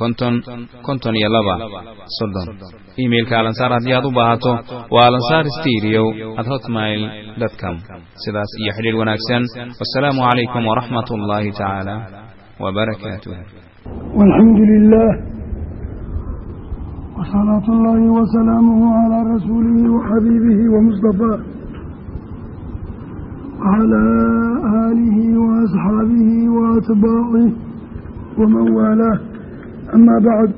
konton konton iyo laba. Soddon. Iimailka alansaar haddii aad u baahato waa alansaar steriyow at hotmail com. Sidaas iyo xidhiir wanaagsan. Wasalaamu calaykum waraxmat ullaahi tacaala wbarakaatuh walxamdu lilah wsalaatu ullaahi wasalaamuhu calaa rasuulihi waxabiibihi wamustafaa wcalaa aalihi waasxaabihi waatbaacih waman waalaah amaa bacd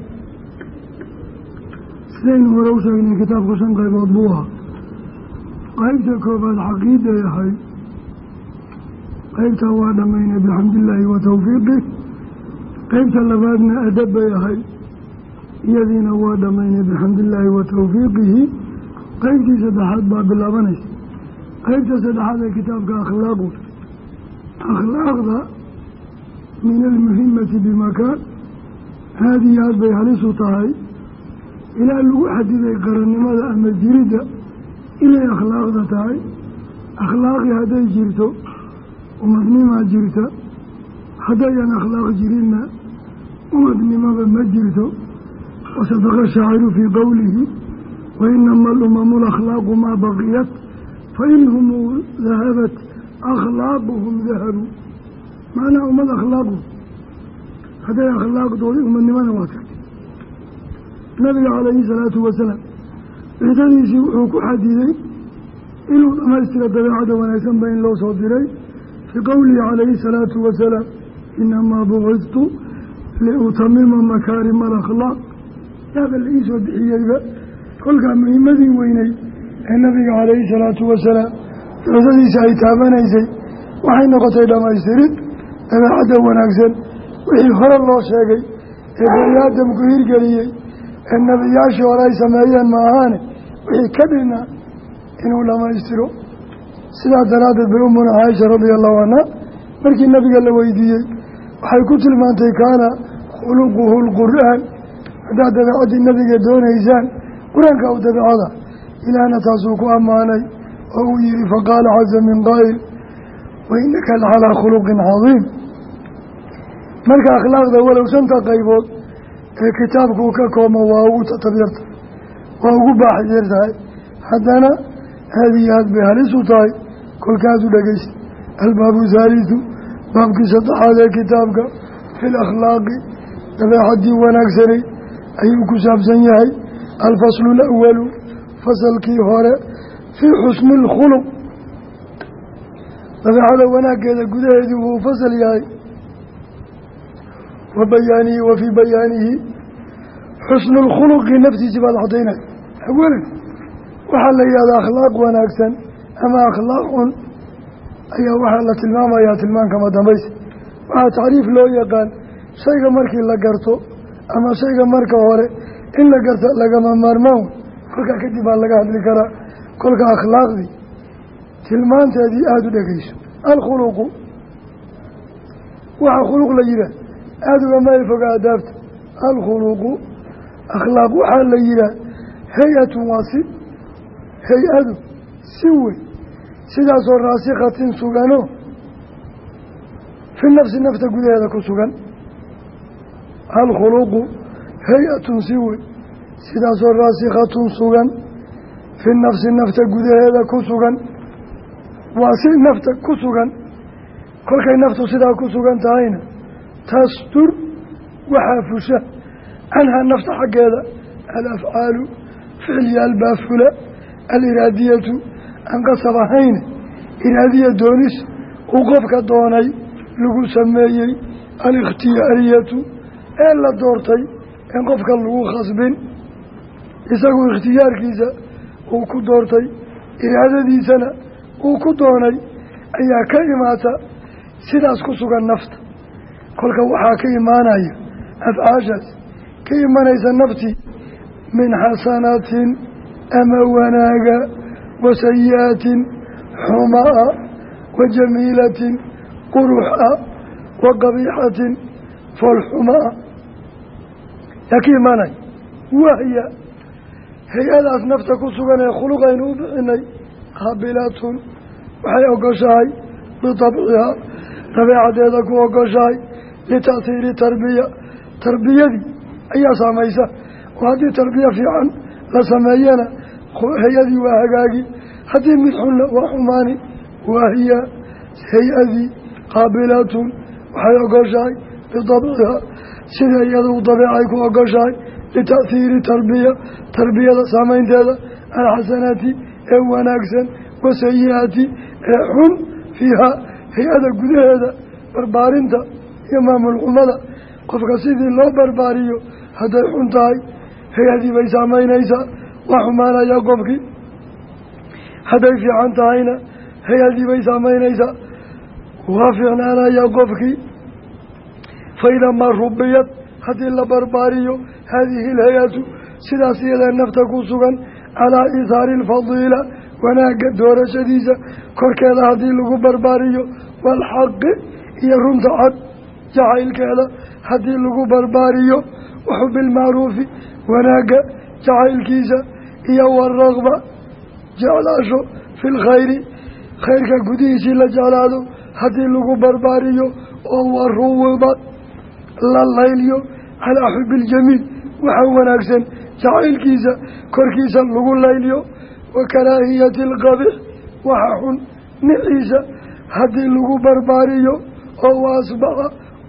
sidaynu hore u sheegnay kitaabku shan qaybood buu ahaa qaybta koobaad xaqiiday ahay qaybta waa dhammaynay bixamdillaahi wa towfiiqih qaybta labaadna adab bay ahay iyadiina waa dhammaynay bixamdillaahi wa towfiiqihi qaybtii saddexaad baa bilaabanaysa qaybta saddexaad ee kitaabka akhlaaqu akhlaaqda min almuhimati bimakaan aada iyo aad bay halisu tahay ilaa lagu xadiday qarannimada ama jiridda inay akhlaaqda tahay. Akhlaaqi hadday jirto umadnimaa jirta. Haddayan akhlaaq jirinna umadnimaba ma jirto. Wasadaqa shaaciru fii qowlihi wa inama alumamu lakhlaaqu maa baqiyat fainhum dahabat akhlaaquhum dahabu macnaa ummad akhlaaqu hadday akhlaaqdoodii umadnimada waa tagtay nabiga calayhi salaatu wasalaam ciidadiisii wuxuu ku xadiday inuu dhamaystiro dabeecada wanaagsanba in loo soo diray. Fii qowlihi calayhi salaatu wasalaam inamaa bucidtu liutamima makaarima alakhlaaq. Yaaba la ii soo bixiyeyba kolkaa muhimadii weynay ee nabiga calayhi salaatu wasalaam ciidadiisa ay taabanaysay waxay noqotay dhammaystirid dabeecadda wanaagsan wixii hore loo sheegay ee bani aadamku hirgeliyey ee nebiyaashii hore ay sameeyeen ma ahaane wixii ka dhina inuu dhammaystiro sidaa daraaddeed bay umuna caaisha radia allahu canha markii nabiga la weydiiyey waxay ku tilmaantay kaana khuluquhu lqur'aan haddaad dabeecaddii nabiga doonaysaan qur'aanka u dabeecada ilaahna taasuu ku ammaanay oo uu yihi faqaala caza min qaa'il wa innaka lacalaa khuluqin cadiim marka akhlaaqda walow shanta qaybood ee kitaabku ka koobma waa ugu tabyarta waa ugu baaxyar tahay. Haddana aada iyo aad bay halis u tahay kolkaasu dhegeysta albaabu haalisu baabkii saddexaad ee kitaabka fi lakhlaaqi dabeexaddii wanaagsanay ayuu ku saabsan yahay. Alfaslu lawalu fasalkii hore fii xusni lkhuluq dabeecada wanaaggeeda gudaheedii wuu fasal yahay wa bayaanihi wa fii bayaanihi xusnu lkhuluqi naftiisi baad cadaynay awalan waxaa la yihahdaa akhlaaq wanaagsan ama akhlaaq xun ayaa waxaa la tilmaamayaa tilmaankama dambaysa. Waxaa tacriif loo yaqaan shayga markii la garto ama shayga marka hore in la garta lagama maarmaan. Kolkaa kadib baa laga hadli karaa. Kolka akhlaaqdii tilmaanteedii aada u dhegeyso alkhuluqu waxaa khuluq la yihaah aada uga meel foga adaabta alkhuluqu akhlaaq waxaa la yihaah hay'atun waa si hay'adu si wey sidaasoo raasikhatin sugano fi nafsi nafta gudaheeda ku sugan. Alkhuluqu hay'atun si wey sidaasoo raasikhatun sugan fi nafsi nafta gudaheeda ku sugan. Waa si nafta ku sugan. Kolkay naftu sidaa ku sugan tahayna tastur waxaa fusha canhaa nafta xaggeeda alafcaalu ficilyaal baa fula aliraadiyatu aan qasab ahayn iraadiya doonis uu qofka doonay lagu sameeyey alikhtiyaariyatu ee la doortay in qofka lagu khasbin. Isagu ikhtiyaarkiisa uu ku doortay iraadadiisana uu ku doonay ayaa ka imaata sidaas ku sugan nafta kolka waxaa ka imaanaya afcaashaas ka imanaysa naftii min xasanaatin ama wanaaga wa sayi-aatin xumaa wa jamiilatin quruxa wa qabiixatin foolxumaa yaa ka imaanaya? Wahya. Hay'adaas nafta ku sugan ee khuluqaynu u bixinay qaabilaatun waxay ogoshahay bitabcihaa dabeecadeeda ku ogoshahay lita'hiiri tarbiya tarbiyadii ayaa saamaysa. Oo haddii tarbiya fiican la sameeyana hay'adii waa hagaagi. Haddii mid xunna waa xumaani waahiya hay'adii qaabilaatun waxay ogoshahay bitabcihaa sida iyadu dabeecay ku ogoshahay lita'hiiri tarbiya tarbiyada saamaynteeda alxasanaati ee wanaagsan wasayi-aati ee xun fiihaa hay'ada gudaheeda barbaarinta iyo maamul xumada qofka sidii loo barbaariyo hadday xun tahay hay'adii bay saamaynaysaa waa xumaanayaa qofkii. Hadday fiican tahayna hay'adii bay saamaynaysaa waa fiicnaanayaa qofkii. Faidamaa rubiyad haddii la barbaariyo haadihi alhay-atu sidaas iyadee nafta ku sugan calaa ihaari alfadiila wanaagga doorashadiisa korkeeda haddii lagu barbaariyo waalxaqi iyo runta cad jacaylkeeda haddii lagu barbaariyo waxu bilmacruufi wanaagga jacaylkiisa iyo waraqba jeclaasho fi lkhayri khayrka gudihiisii la jeclaado haddii lagu barbaariyo oo waruwiba la layliyo calaa xubi iljamiil waxa wanaagsan jacaylkiisa korkiisa lagu layliyo wa karaahiyati alqabix waxa xun niciisa haddii lagu barbaariyo oo wa asbaxa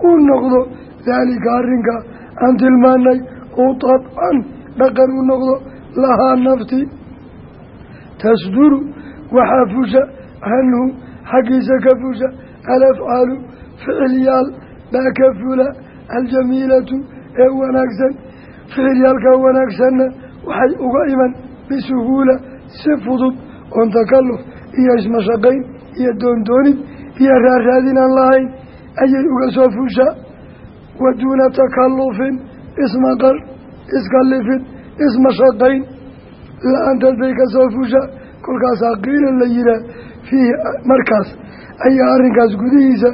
uu noqdo daalika arrinka aan tilmaanay uu dabcan dhaqan u noqdo lahaa nafti. Tasduru waxaa fusha canhu xaggiisa ka fusha alafcaalu ficilyaal baa ka fula aljamiilatu ee wanaagsan. Ficilyaalka wanaagsanna waxay uga iman bisuhuula si fudud oon takalluf iyo ismashaqayn iyo doondoonid iyo raaraadin aan lahayn ayay uga soo fushaa wa duuna takallufin ismaqal iskalifid ismashaqayn la'aanteed bay ka soo fusha kolkaasaa qiila la yihaah fiihi markaas ayaa arrinkaas gudihiisa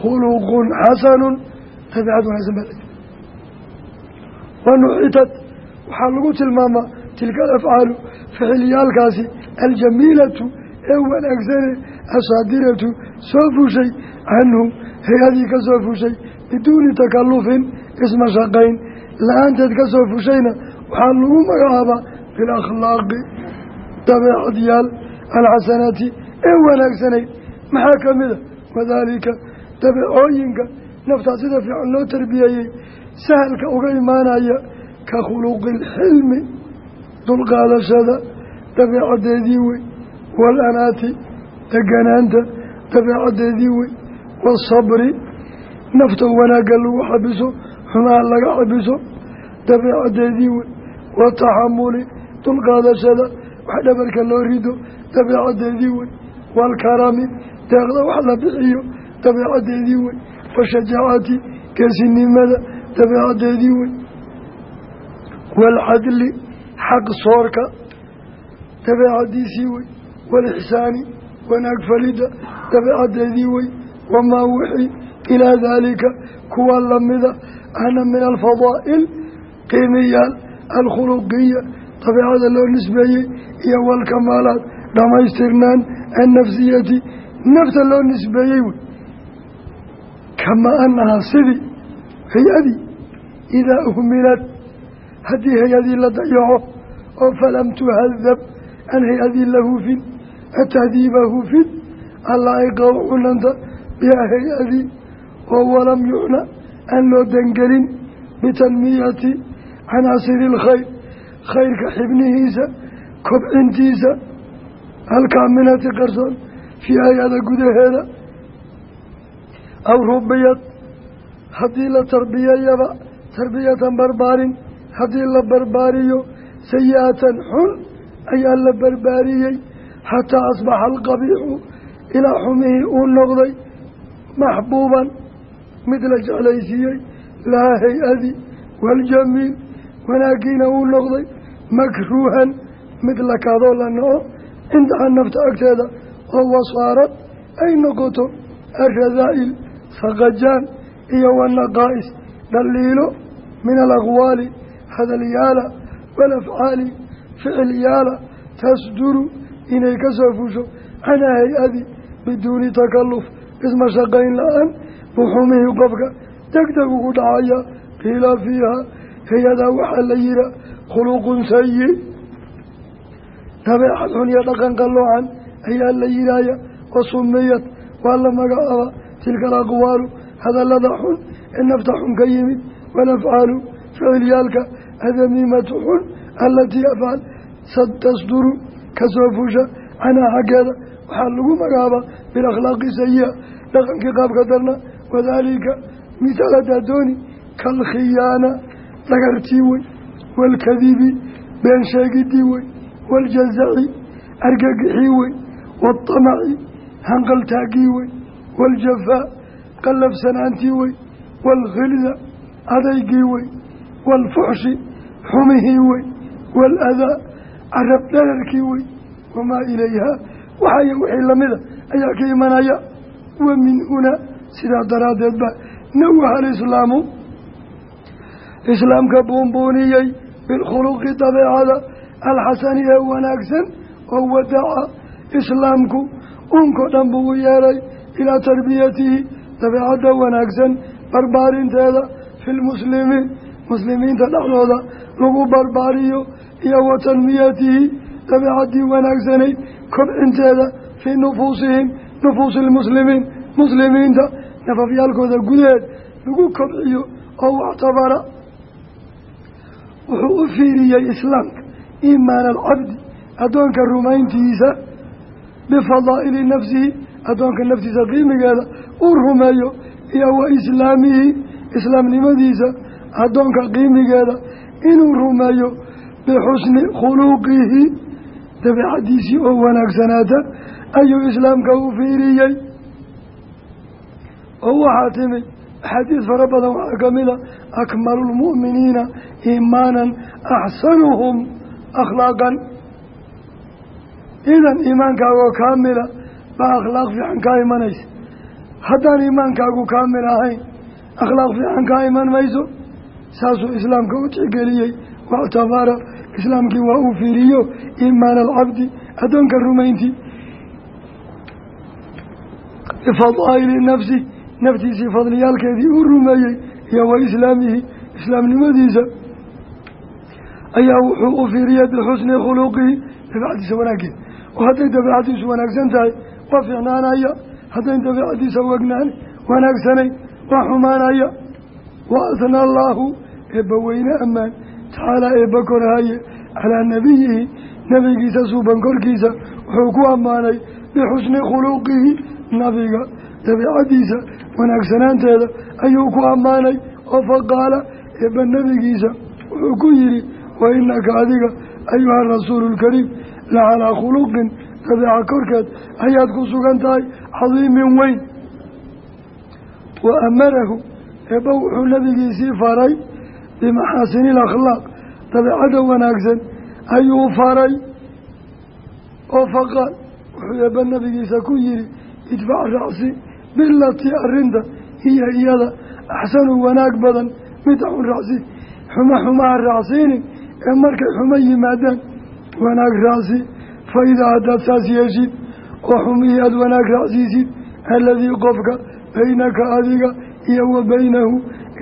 khuluqun xasanun dabiicad wanaagsan baa wanuxitad waxaa lagu tilmaamaa tilka alafcaalu ficilyaalkaasi aljamiilatu ee wanaagsane asaadiratu soo fushay canhu hay'adii ka soo fushay biduuni takallufin ismashaqayn la'aanteed ka soo fushayna waxaa lagu magacaabaa bilakhlaaqi dabeecadyaal alxasanaati ee wanaagsanayd maxaa ka mida wadaalika dabeecooyinka naftaa sida fiican loo tarbiyeeyey sahalka uga imaanaya ka khuluqi ilxilmi dulqaadashada dabeecadeedii wey waalanaati deganaanta dabeecadeedii wey waasabri nafta wanaagga lagu xabiso xumaha laga xabiso dabeecadeedii wey wataxamuli dulqaadashada wax dhabarka loo rido dabeecadeedii wey waalkarami deeqda wax la bixiyo dabeecadeedii wey washajaacati geesinimada dabeecadeedii wey waalcadli xaq soorka dabeecadiisii wey waalixsaani wanaag falidda dabeecadeedii wey wamaa wixii ilaa daalika kuwa lamida ahna min alfadaa'il qiimiyaal alkhuluqiya dabeecada loo nisbeeyey iyo walkamaalaad dhammaystirnaan annafsiyati nafta loo nisbeeyey wey kamaa annahaa sidii hay'adii idaa uhmilad haddii hay'adii la dayaco oo falam tuhadab aan hay'adii la hufin atahdiiba hufin allaa'iqa u cunanta biha hay'adii oo walam yucna aan loo dangelin bitanmiyati canaasiri ilkhayr khayrka xibnihiisa kobcintiisa alkaaminati qarsoon fii hay'ada gudaheeda aw rubiyad haddii la tarbiyeeyaba tarbiyatan barbaarin haddii la barbaariyo sayi-atan xun ayaa la barbaariyey xataa asbaxa alqabiixu ilaa xumihii uu noqday maxbuuban mid la jeclaysiiyey lahaa hay'adi waaljamiil wanaaggiina uu noqday makruuhan. Mid la kaadoo la naco cindaha nafta agteeda oo wasaarad ay noqoto alradaa'il saqajaan iyo wanaqaa'is dhaliilo min alaqwaali hadalyaala walafcaali ficilyaala tasduru inay ka soo fusho canaa hay'adi biduuni takalluf isma shaqayn la'aan buxumihii qofka deg deg ugu dhacaya qiila fiiha hay'adaa waxaa la yihaa khuluqun sayi dabeecad xun iyo dhaqan qalloocan ayaa la yidhaahya wa sumiyad waa la magacaaba tilka alaqwaalu hadallada xun ee nafta xun ka yimid walafcaalu ficilyaalka adamiimatu xun alatii afcaal tasduru ka soo fusha canhaa xaggeeda waxaa lagu magacaabaa bilakhlaaqi sayi-a dhaqankii qaabka darna wadaalika misaalada dooni kalkhiyaana dhagartii wey waalkadibi been sheegidii wey waaljazaci argagixii wey waatamaci hanqaltaagii wey waaljafaa qallafsanaantii wey waalkhilda adaygii wey waalfuxshi xumihii wey waaladaa carab dherarkii wey wamaa ilayhaa waxaaya wixii lamida ayaa ka imanaya wa min hunaa sidaa daraaddeed ba nawaha alislaamu islaamka buunbuuniyey bilkhuluqi dabeecada alxasani ee wanaagsan oo wadaca islaamku. Unkao dhan buu u yeelay ilaa tarbiyatihi dabeecadda wanaagsan barbaarinteeda fi lmuslimiin muslimiinta dhexdooda lagu barbaariyo iyo wa tanmiyatihi dabeecaddii wanaagsanayd kobcinteeda fii nufuusihim nufuusi lmuslimiin muslimiinta nafafyaalkooda gudaheed lagu kobciyo oo waxtabara wuxuu u fiiriyey islaamka iimaan alcabdi addoonka rumayntiisa bifadaa'ili nafsihi addoonka naftiisa qiimigeeda uu rumeeyo iyo wa islaamihi islaamnimadiisa addoonka qiimigeeda inuu rumeeyo bixusni khuluuqihi dabeecadiisii oo wanaagsanaata ayuu islaamka u fiiriyey oo waxaa timid axaadiis fara badan waxaa ka mid a akmalu lmu'miniina iimaanan axsanuhum akhlaaqan idan iimaankaago kaamila baa akhlaaq fiican kaa imanaysa haddaan iimaankaagu kaamil ahayn akhlaaq fiican kaa iman mayso saasuu islaamka u tixgeliyey wactabara islaamkii waa uu fiiriyo iimaan alcabdi addoonka rumayntii bifadaa'ili nafsi naftiisii fadliyaalkeedii uu rumeeyey iyo wa islaamihi islaamnimadiisa. Ayaa wuxuu u fiiriyey bixusni khuluqihi dabeecadiisa wanaaggeed. Oo hadday dabeecadiisu wanaagsan tahay waa fiicnaanaya. Haddayn dabeecadiisa wagnaan wanaagsanayn waa xumaanaya. Wa asna allaahu eebba weyne ammaan tacaalaa eebba korhaye calaa nabiyihi nabigiisa suuban korkiisa wuxuu ku ammaanay bixusni khuluqihi nabiga dabeicadiisa wanaagsanaanteeda ayuu ku ammaanay oo faqaala eebba nebigiisa wuxuu ku yidhi wa inaka adiga ayuha rasuulu lkariim la calaa khuluqin dabeeca korkeed ayaad ku sugan tahay cadiimin weyn. Wa amarahu eebba wuxuu nabigiisii faray bimaxaasini ilakhlaaq dabeecadda wanaagsan. Ayuu faray. Oo faqaal wuxuu eebba nabigiisa ku yihi idfac racsi bilatii arrinta. Hiya iyada axsanu wanaag badan. Mida xun raacsi xuma xumaha raacsiinin ee markay xumo yimaadaan wanaag raacsi fa idaa haddaad saas yeeshid oo xumihii aada wanaag raacsiisid aladii qofka baynaka adiga iyo wa baynahu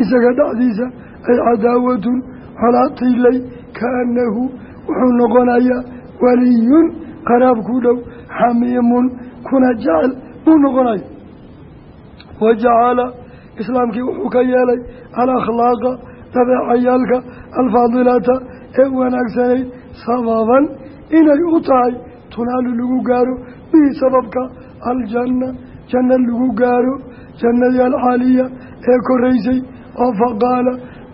isaga dhexdiisa ay cadaawatun colaad tiilay kaannahu wuxuu noqonayaa waliyun qaraab ku dhow xamiimun kuna jecel buu noqonaya wa jacala islaamkii wuxuu ka yeelay alakhlaaqa dabeecayaalka alfaadilata ee wanaagsanayd sababan inay u tahay tunaalu lagu gaaro bihi sababka aljanna janna lagu gaaro jannadii alcaaliya ee koraysay oo faqaala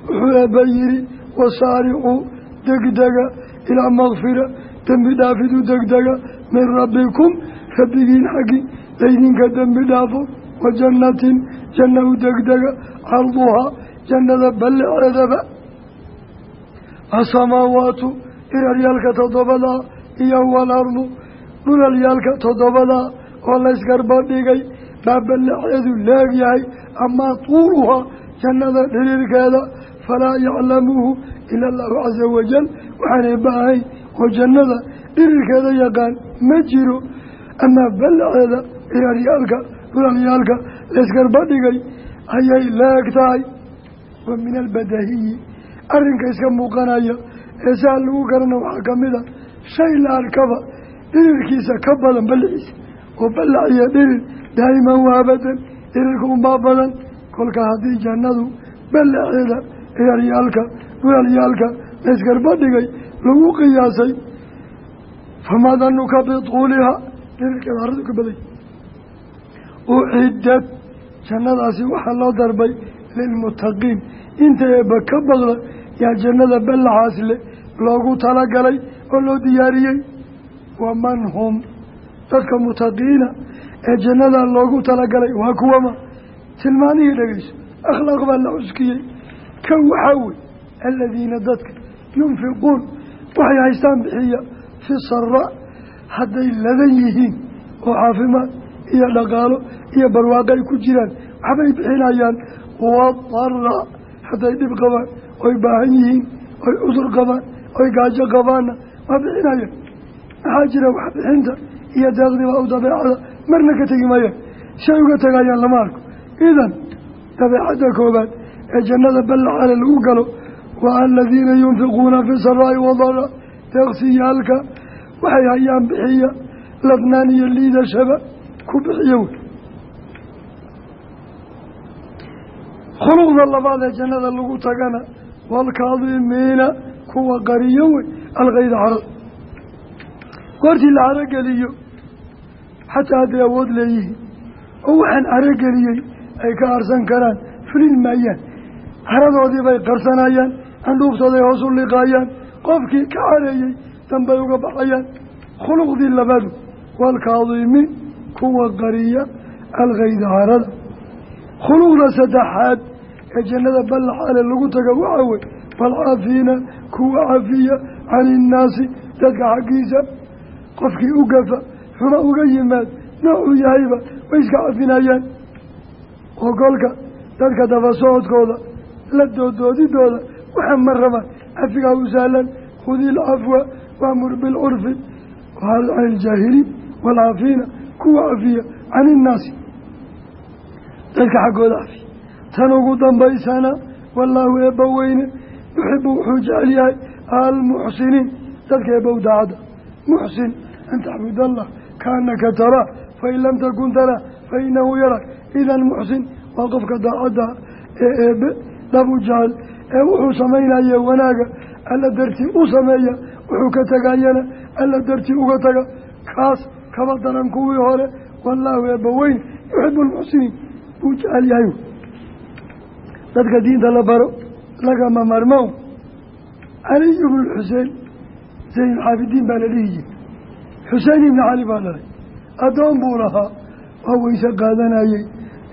wuxuu eebba yidhi wasaaricuu degdega ilaa makfira dembi dhaafidu degdega min rabbikum rabbigiin xaggi laydinka dembi dhaafo wa jannatin janna u degdega carduhaa jannada ballaceedaba asamaawaatu iraryaalka toddobadaa iyo walardu dhulalyaalka toddobadaa oo laysgarba dhigay baa ballaceedu leegyahay amaa tuuluhaa jannada dhiriirkeeda falaa yaclamuhu ila allahu casa wajal waxaanay baahayn oo jannada dhirirkeeda yaqaan ma jiro amaa ballaceeda iraryaalka dhulalyaalka laysgarba dhigay ayay leeg tahay wa min albadahiyi arrinka iska muuqanaya ee saa lagu garana waxaa ka mid a shay la arkaba dhirirkiisa ka badan ballaciisa oo ballac iyo dhirir daa'iman waa abadan dhirirka unbaa badan kolka haddii jannadu ballaceeda ciyaaryaalka dhulalyaalka laysgarba dhigay lagu qiyaasay famaa danuka bituuliha dhirirkeeda aradu ka baday ucidad jannadaasi waxaa loo darbay lilmuttaqiin inta eebba ka baqda yaa jannada ballacaas leh loogu talagalay oo loo diyaariyey waman hum dadka mutaqiina ee jannada loogu talagalay waa kuwama tilmaanihii dhegeyso akhlaaq baa la cuskiyey kan waxaa wey aladiina dadka yunfiquun waxay haystaan bixiya fi sara hadday ladan yihiin oo caafimaad iyo dhaqaalo iyo barwaaqo ay ku jiraan. Waxbay bixinayaan wadara hadday dhib qabaan oy baahan yihiin oy cudur qabaan oy gaajo qabaanna waa bixinayaan. Maxaa jira wax iyo deeqdiba u dabeecada marna ka tegi maayaan shay uga tegayaan lama arko. Idan dabeecadda koobaad ee jannada ballacale lagu galo waa aladiina yunfiquuna fi saraa'i wadara deeqsiyaalka waxay hayaan bixiya ladnaan iyo liidashaba ku bixiyo wey. Khuluqda labaad ee jannada lagu tagana waalkaadimiina kuwa qariyo wey alkayda carad goortii la carogeliyo xataa hadday awood leeyihiin oo waxaan carogeliyey ay ka arsan karaan fulin maayaan haradoodii bay qarsanayaan candhuuftooday hoos u liqaayaan qofkii ka careeyey danbay uga baxayaan. Khuluqdii labadu waalkaadimiin kuwa qariya alkayda carada khuluqda saddexaad ee jannada ballaxale lagu taga waxaa wey falcaafiina kuwa cafiya cani innaasi dadka xaggiisa. Qofkii u gafa xuma uga yimaad noocuu yahayba way iska cafinayaan. Oo kolka dadka daba socodkooda la doodoodidooda waxa ma rabaan cafigaa u sahlan khudi ilcafwa waamur bilcurfi wahal can iljaahiliin waalcaafiina kuwa cafiya cani innaasi dadka xaggooda cafiya tan ugu dambaysana wallaahu eebba weyne yuxibu wuxuu jecel yahay almuxsiniin. Dadka eebbow daacadda muxsin an taxbud allah kaanaka taraa fain lam takun taraa fainahu yarak. Idan muxsin waa qofka daacadda ee eebe dhab u jecel ee wuxuu samaynaye wanaaga alla dartii u sameeya wuxuu ka tegayana alla dartii uga taga kaas kaba daran kuwii hore wallaahu eebba weyn yuxibu almuxsiniin buu jecel yahay. Dadka diinta la baro lagama marmow caliy ibnu xuseen zaynulxaafidiin baa la dhihi jiray. Xuseen ibni cali baa dhalay addoon buu lahaa waa weyse qaadanayey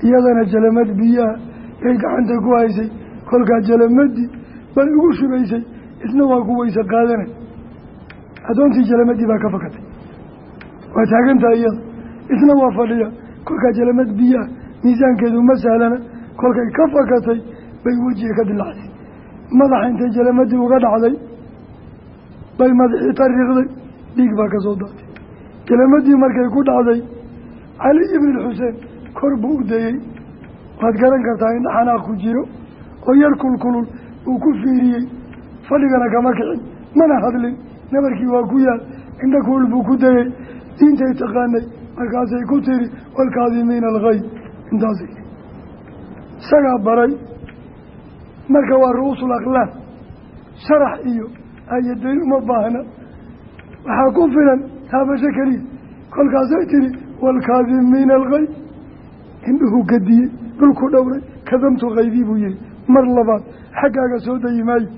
iyadana jalamad biyaha yay gacanta ku haysay kolkaa jalamadii bay ugu shubaysay isna waa ku weyse qaadanay addoontii jalamadii baa ka fakatay. Waa taagantaha iyada isna waa fadhiya. Kolkaa jalamad biyaha miisaankeedu ma sahlana kolkay ka fakatay bay wejiga ka dilacday madaxa intay jalamadii uga dhacday bay madaxii tariiqday dhiig baa ka soo daatay. Jalamadii markay ku dhacday cali ibn xuseen kor buu u dayey waad garan kartaa in xanaaq ku jiro oo yar kulkulul uu ku fiiriyey. Fadhigana kama kicin mana hadlin nabarkii waa ku yaal indhakuul buu ku dayey diintay taqaanay markaasay ku tiri waalkaadimiina algay intaasay isagaa baray. Marka waa ru'uusul aqlaam sharax iyo ayadayn uma baahna. Waxaa ku filan taabasho keliya. Kolkaasay tiri waalkaadimiina algay indhuhu gadiyey dhulku dhowray kadamtu kaydii buu yihi mar labaad xaggaaga soo dayi maayo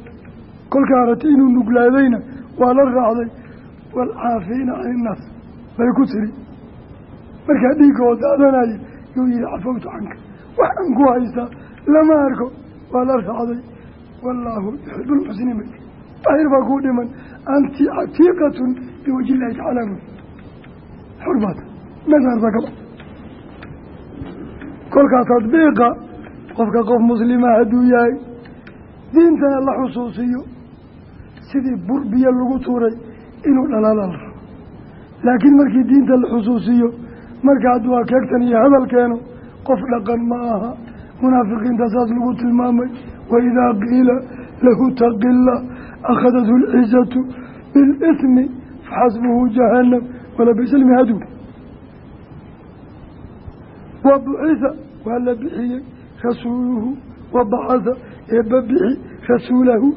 kolkaa aragti inuu nuglaadayna waa la raacday. Waalcaafiina can innaas bay ku tiri. Markaa dhiigga oo daadanaya yuu yihi cafawtu canka. Wax aan ku haystaa lama arko. Waa la raacday. Wallaahu yuxibu lmuxsiniin bay daahir baa kuu dhiman. Anti catiiqatun liwaji illahi tacaala qofka qof muslima hadduu yahay diintana la xusuusiyo. Sidii bur biyo lagu tuuray inuu dhalaala la rabo. Laakiin markii diinta la xusuusiyo marka hadduu akeegtan iyo hadal keeno qof dhaqan ma aha. Munaafiqiinta saas lagu tilmaamay waidaa qiila lahu taqila akhadathu alcizatu bilismi faxasbuhu jahannam walabisa lmihadu wa waa la bixiyey rasuuluhu wa bacatha eebba bixi rasuulahu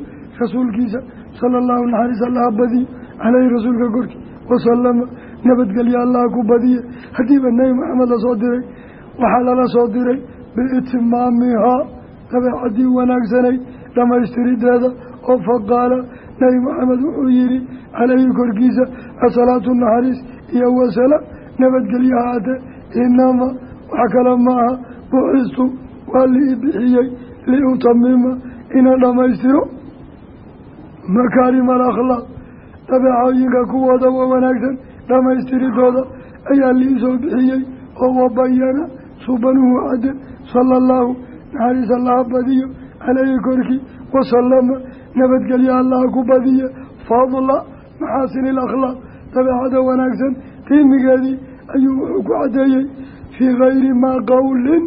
rasuulkiisa sala allahu naxariis allaha badiye caleyhi rasuulka korkii wasalama nabadgelye allaha ku badiye. Haddiiba nebi maxamed la soo diray waxaa lala soo diray biitimaamihaa dabeecadii wanaagsanay dhammaystirideeda oo faqaala nebi maxamed wuxuu yihi caleyhi korkiisa asalaatu naxariis iyo wasala nabadgelye haate inama wax kale maaha buxistu waa lii bixiyey liutamima inaan dhammaystiro makaarima alakhlaaq dabeecooyinka kuwooda wa wanaagsan dhammaystiridooda ayaa liisoo bixiyey oo wabayana subanuhu cadde sala allahu naxariis allaha badiyo caleyhi korkii wasalama nabadgelye allaha ku badiye fadla maxaasini ilakhlaaq dabeecada wanaagsan qiimigeedii ayuu wuxuu ku caddeeyey fii gayri maa qowlin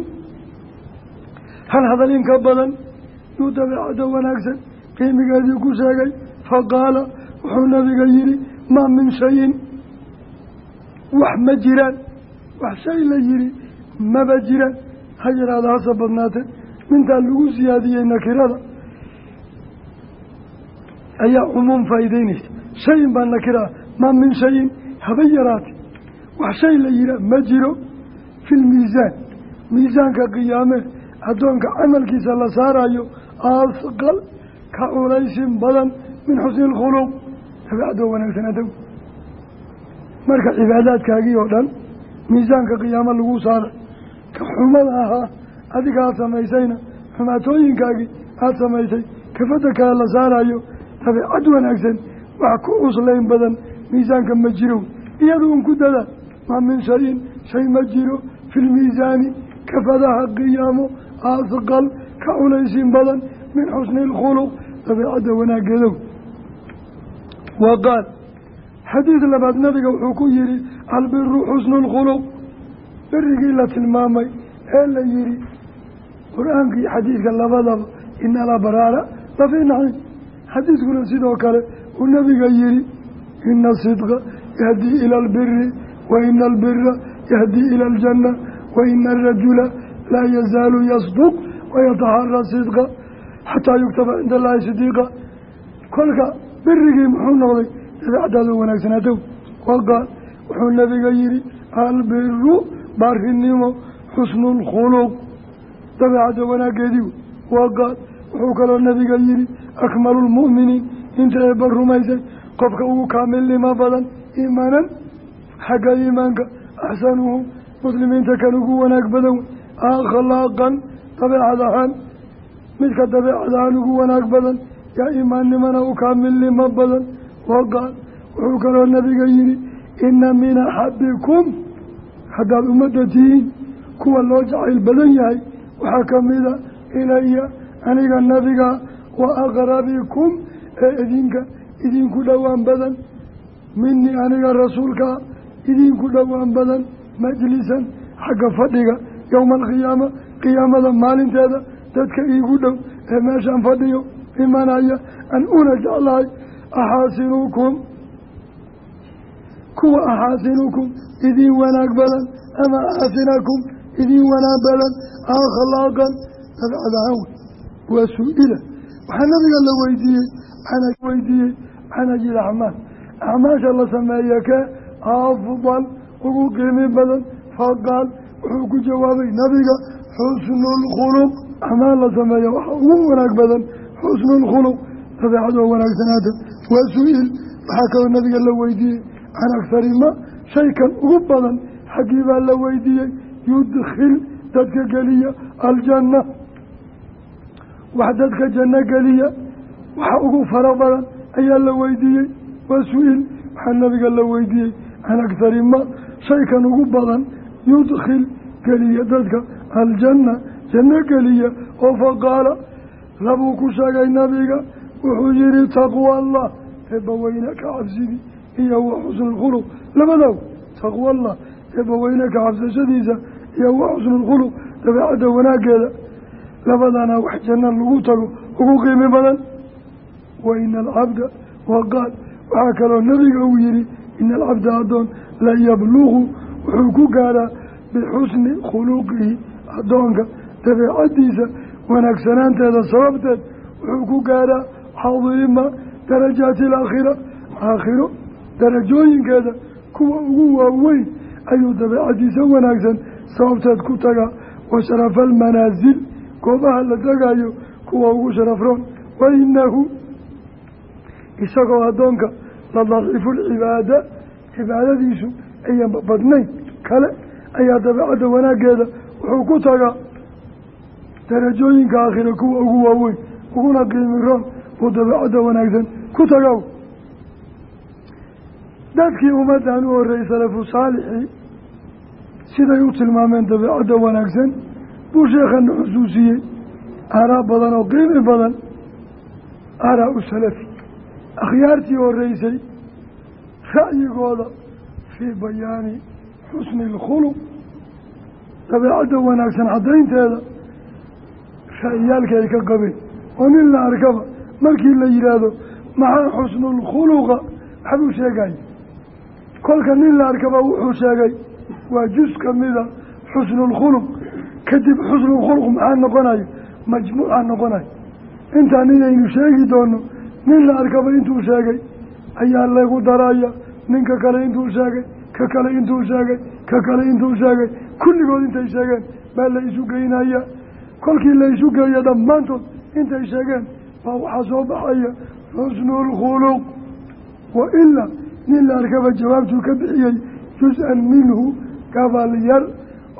hal hadal in ka badan? Yuu dabeecada wanaagsan. Qiimigeedii ku sheegay faqaala wuxuu nabiga yihi maa min shayin. Wax ma jiraan. Wax shay la yihi maba jiraan. Ha yaraada hase badnaatee mintaa lagu siyaadiyey nakirada. Ayaa cumuum faa'iideynaysa shayin baa nakira. Maa min shayin. Haba yaraate wax shay la yihaa ma jiro. Fi lmiisaan miisaanka qiyaame addoonka camalkiisa la saarayo asqal ka culaysin badan min xusni lkhuluq dabeecadoo wanaagsan adow marka cibaadaadkaagii oo dhan miisaanka qiyaamo lagu saaray ka xumada ahaa adiga samaysayna. Xumaatooyinkaagii aada samaysay. Kafada kale la saarayo dabeecad wanaagsan. Wax ku cuslayn badan miisaanka ma jiro. Iyadu un ku dadaal maa min shayin shay ma jiro. Fi lmiisaani kafadaha qiyaamo asqal ka culaysin badan min xusni lkhuluq dabeecadda wanaageedow. Wa qaal xadiid labaad nabiga wuxuu ku yihi albiru xusnu lkhuluq berigii la tilmaamay ee la yihi qur'aanka iyo xadiidka labadaba ina alabraara lafii naciim. Xadiidkuna sidoo kale uu nabiga yihi ina asidqa yahdii ila albiri wa ina albira yahdii ila aljanna wa laa yazaalu yasduq wayataxara sidqa xataa yuktaba cinda allaahi sidiiqa kolka birigii muxuu noqday dabeecadaada wanaagsanaadow waqaal wuxuu nabiga yihi albiru baarinimo xusnu lkhuluq dabeecadda wanaageedii waqaal wuxuu kaloo nabiga yihi akmalu lmu'miniin inta eeba rumaysay qofka ugu kaamilnimo badan iimaanan xagga iimaanka axsanuhu muslimiinta kan ugu wanaag badan akhlaaqan dabeecad ahaan midka dabeecad ahaan ugu wanaag badan yaa imaannimana u kaamilnimo badan waqaal wuxuu kaloo nabiga yihi ina min axabikum haddaad ummadda tihiin kuwa loo jacayl badan yahay waxaa kamida ilaya aniga nabiga wa aqrabikum ee idinka idinku dhowaan badan minii aniga rasuulkaa idinku dhowaan badan majlisan xagga fadhiga yowma alqiyaama qiyaamada maalinteeda dadka iigu dhow ee meeshaan fadhiyo imanaya an una jeclahay axaasinukum kuwa axaasinukum idiin wanaag badan ama axaasinakum idiin wanaag badan akhlaaqan dabcad ahaan wey waa su'ila. Waxaa nabiga la weydiiyey weydiiyey can ajil acmaal acmaasha la sameeya kee afdal ugu qiimi badan faqaal wuxuu ku jawaabay nabiga xusnulkhuluq acmaal la sameeya waxaa ugu wanaag badan xusnulkhuluq dabeecadoo wanaagsanaata waa su'il waxaa kaloo nabiga la weydiiyey can agsari ma shaykan ugu badan xaggii baa la weydiiyey yudkhil dadka geliya aljanna. Wax dadka janno geliya waxa ugu fara badan ayaa la weydiiyey. Waa su'il waxaa nabiga la weydiiyey can agsari ma shaykan ugu badan yudkhil geliya dadka aljanna janno geliya oo faqaala labuu ku sheegay nabiga wuxuu yihi taqwa allah eebbaweyne ka cabsidii iyo wa xusnulkhuluq labadaw taqwa allah eebbaweyne ka cabsashadiisa iyo wa xusnulkhuluq dabeecadda wanaaggeeda labadana wax janno lagu tago ugu qiimi badan. Wa ina alcabda waqaal waxaa kaloo nabiga uu yihi ina alcabda addoon la yablugu wuxuu ku gaaraa bixusni khuluqihi addoonka dabeecaddiisa wanaagsanaanteeda sababteed wuxuu ku gaaraa cadiima darajaati alaakhira. Aakhiro darajooyinkeeda kuwa ugu waaweyn ayuu dabeecaddiisa wanaagsan sababteed ku tagaa. Wa sharafa almanaasil goobaha la tegayo kuwa ugu sharafroon. Wa inahu isagoo addoonka la daciifu lcibaada cibaadadiisu ayan badnayn kale ayaa dabeecadda wanaaggeeda wuxuu ku tagaa darajooyinka aakhira kuwa ugu waaweyn uguna qiimi roon buu dabeecadda wanaagsan ku tagaa dadkii ummaddan u horreeyey salafu saalixii siday u tilmaameen dabeecadda wanaagsan buu sheekhana xusuusiyey aaraa badan oo qiimi badan aaraa u salafi. Akhyaartii horreysay ra'yigooda fii bayaani xusni alkhuluq dabeecadda wanaagsan caddaynteeda ra'yiyaalkii ay ka qabeen oo nin la arkaba markii la yidhaahdo maxaa xusnulkhuluqa waxbuu sheegaya kolka nin la arkaba wuxuu sheegay waa jus kamida xusnulkhuluq kadib xusnulkhuluq maxaa noqonayo majmuuca noqonayo intaan inaynu sheegi doono nin la arkaba intuu sheegay ayaa lagu daraya ninka kale intuu sheegay ka kale intuu sheegay ka kale intuu sheegay. Kulligood intay sheegeen baa la isu geynaya. Kolkii la isu geeyo dhammaantood intay sheegeen baa waxaa soo baxaya xusnulkhuluq wa ilaa nin la arkaba jawaabtuu ka bixiyey jus-an minhu gabal yar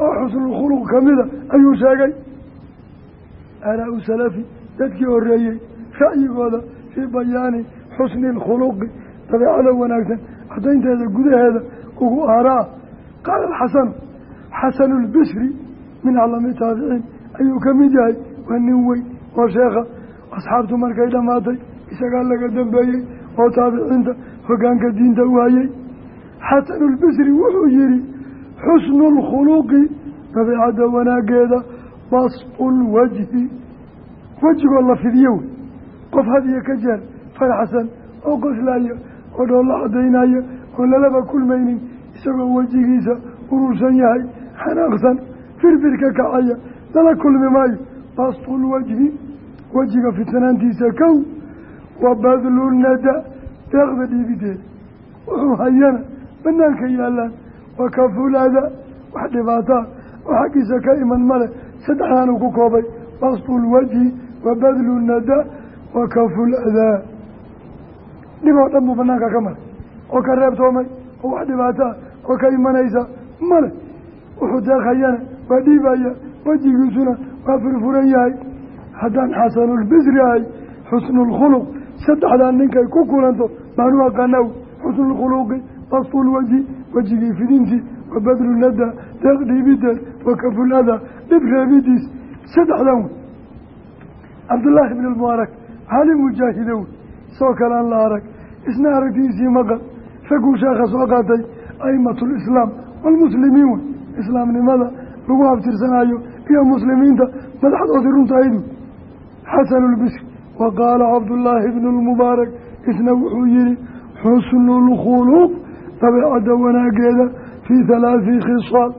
oo xusnulkhuluq kamida ayuu sheegay. Araa-u salafi dadkii horeeyey ra'yigooda fii bayaani xusni alkhuluqi dabeecada wanaagsan caddaynteeda gudaheeda ugu aaraa. Qaala alxasanu xasanu lbisri min aclami taabiciin ayuu ka mid yahay waa nin weyn oo sheekha. Asxaabtu markay dhammaatay isagaa laga dambeeyey oo taabiciinta hogaanka diinta u hayay. Xasanu lbisri wuxuu yihi xusnu lkhuluqi dabeecadda wanaageeda basqu lwajhi wejigoo la fidiyo wey qof had iyo ka jeer faraxsan oo qoslaya oo dhoolla cadaynaya oon lalaba kulmaynin isagoo wejigiisa urursan yahay xanaaqsan firfir ka kacaya lala kulmi maayo. Bastulwajhi wejiga fitnaantiisa kow wa badlunada deeqda dhiibiteeda wuxuu hayana banaanka yaalaan wa kafulada wax dhibaataa oo xaggiisa ka iman male saddexdaanuu ku koobay. Bastulwajhi wa badlunada wa kafuladaa dhib oo dhan buu banaanka ka maray. oo ka reebtoomay oo wax dhibaataa oo ka imanaysa male. Wuxuu deeqhayana waa dhiibaya wejigiisuna waa furfuran yahay. Haddaan xasanulbisri ahay xusnulkhuluq saddexdaan ninkay ku kulanto baanu aqanaw xusnulkhuluqi basfulwaji wejigii fidintii wa badlunada deeq dhiibideed wa kafulada dhib reebidiis saddexdan wey cabdullaahi ibn lmubaarak cali mujaahide wey soo kale la arag isna aragtiisii maqal raguu sheekha soo qaatay aimatu lislaam waalmuslimiin wey. Islaamnimada lagu habtirsanayo iyo muslimiinta madaxdoodii runtahaydu xasanu lbisri wa qaala cabdullaahi ibnu lmubaarak isna wuxuu yihi xusnu lkhuluq dabeecadda wanaageeda fii halaati khisaal.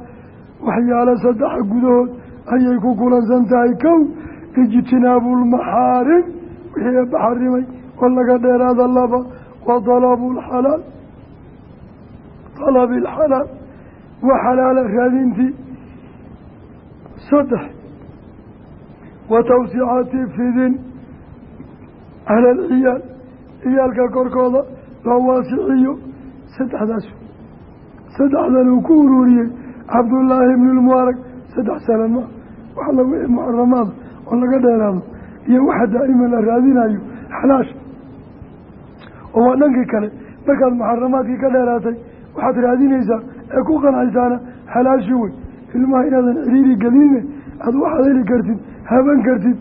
Waxyaalo saddexa gudahood ayay ku kulansan tahay. Kow ijtinaabu lmaxaarim wixii eebba xarimay oo laga dheeraada laba wa dalabu lxalaal dalabi alxalaal wa xalaala raadintii saddex wa tawsicati fidin cala alciyaal ciyaalka korkooda loo waasiciyo saddexdaas saddexdan uu ku ururiyey cabdullaahi ibnu lmubaarak saddex sana ma wax la wixii muxaramaada oo laga dheeraado iyo waxa daa'iman la raadinayo xalaasha oo waa dhankii kale. Markaad muxaramaadkii ka dheeraatay waxaad raadinaysaa ee ku qanacaysaana xalaashii wey ilmaha inaadan ciriiri gelinine aada waxaad heli kartid haban kartid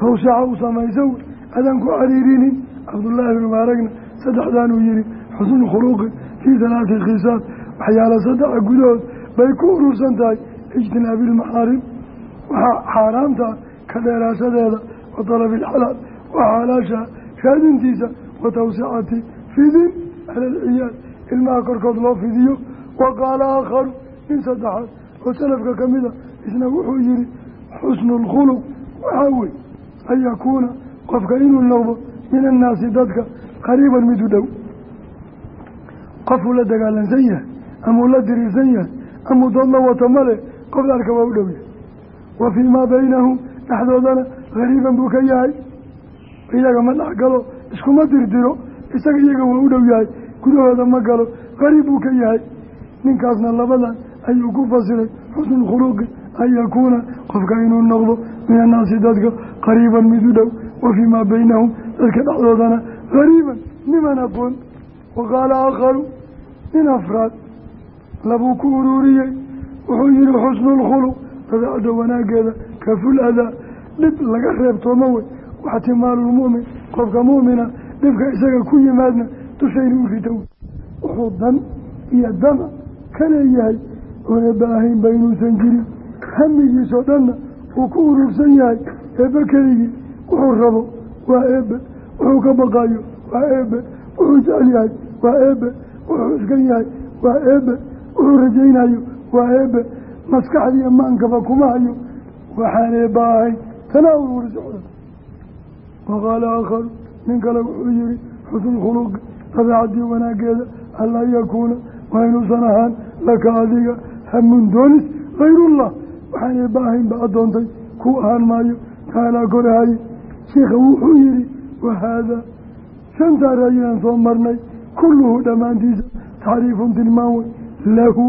tawsaca u samayso wey adaan ku cariirinin. Cabdullaahi ibnu mubaaragna saddexdan uu yihi xusnu khuluqi fii halaati khisaal waxyaala saddexa gudahood bay ku urursan tahay ijtinaabi ilmaxaarim waxaa xaaraamta ka dheeraashadeeda wa dalabi ilxalaal waa xalaasha raadintiisa wa tawsicati fidin cala alciyaal ilmaha korkood loo fidiyo wa qaala aakharu nin saddexaad oo salafka ka mida isna wuxuu yihi xusnu lkhuluq waxaa wey an yakuuna qofka inuu noqdo min annaasi dadka qariiban mid u dhow qofuu la dagaalansan yahay amuu la diriirsan yahay amuu dood la wato male qof arka waa u wa fii maa baynahum dhexdoodana gariiban buu ka yahay iyaga ma dhex galo iskuma dirdiro isaga iyaga waa u dhow yahay gudahooda ma galo qariib buu ka yahay. Ninkaasna labadan ayuu ku fasiray xusnu lkhuluqi an yakuuna qofka inuu noqdo min annaasi dadka qariiban mid u dhow wa fii maa baynahum dadka dhexdoodana gariiban niman aqoon wa qaala aakharu nin afraad labuu ku ururiyey wuxuu yihi xusnu lkhuluq dabeecadda wanaageeda kaful adaa dhib laga reebtooma wey waxtimaalu lmu'min qofka mu'mina dhibka isaga ku yimaadna dushayna u rita wuxuu dan iyo dama ka leeyahay baahayn ba inuusan jirin. Hamigiisoo dhanna uu ku urursan yahay eebbe keligii wuxuu rabo waa eebbe. Wuxuu ka baqayo waa eebbe. Wuxuu jecel yahay waa eebbe. Wuxuu iskan yahay waa eebbe. Wuxuu rajaynayo waa eebbe. Maskaxdiiyo maankaba kuma hayo. Waxaan eebba ahayn tanaa ururi socda waqaala aakharu nin kale wuxuu yihi xusnu khuluqi dabeecadii wanaageeda anlaa yakuuna waa inuusan ahaan laka adiga hamun doonis hayrullah waxaan eebba ahayn ba addoontay ku ahaan maayo taalaa korahaye sheikha wuxuu yihi wahaadaa shantaa raayinaan soo marnay kulluhu dhammaantiisa taxriifun tilmaan wey lahu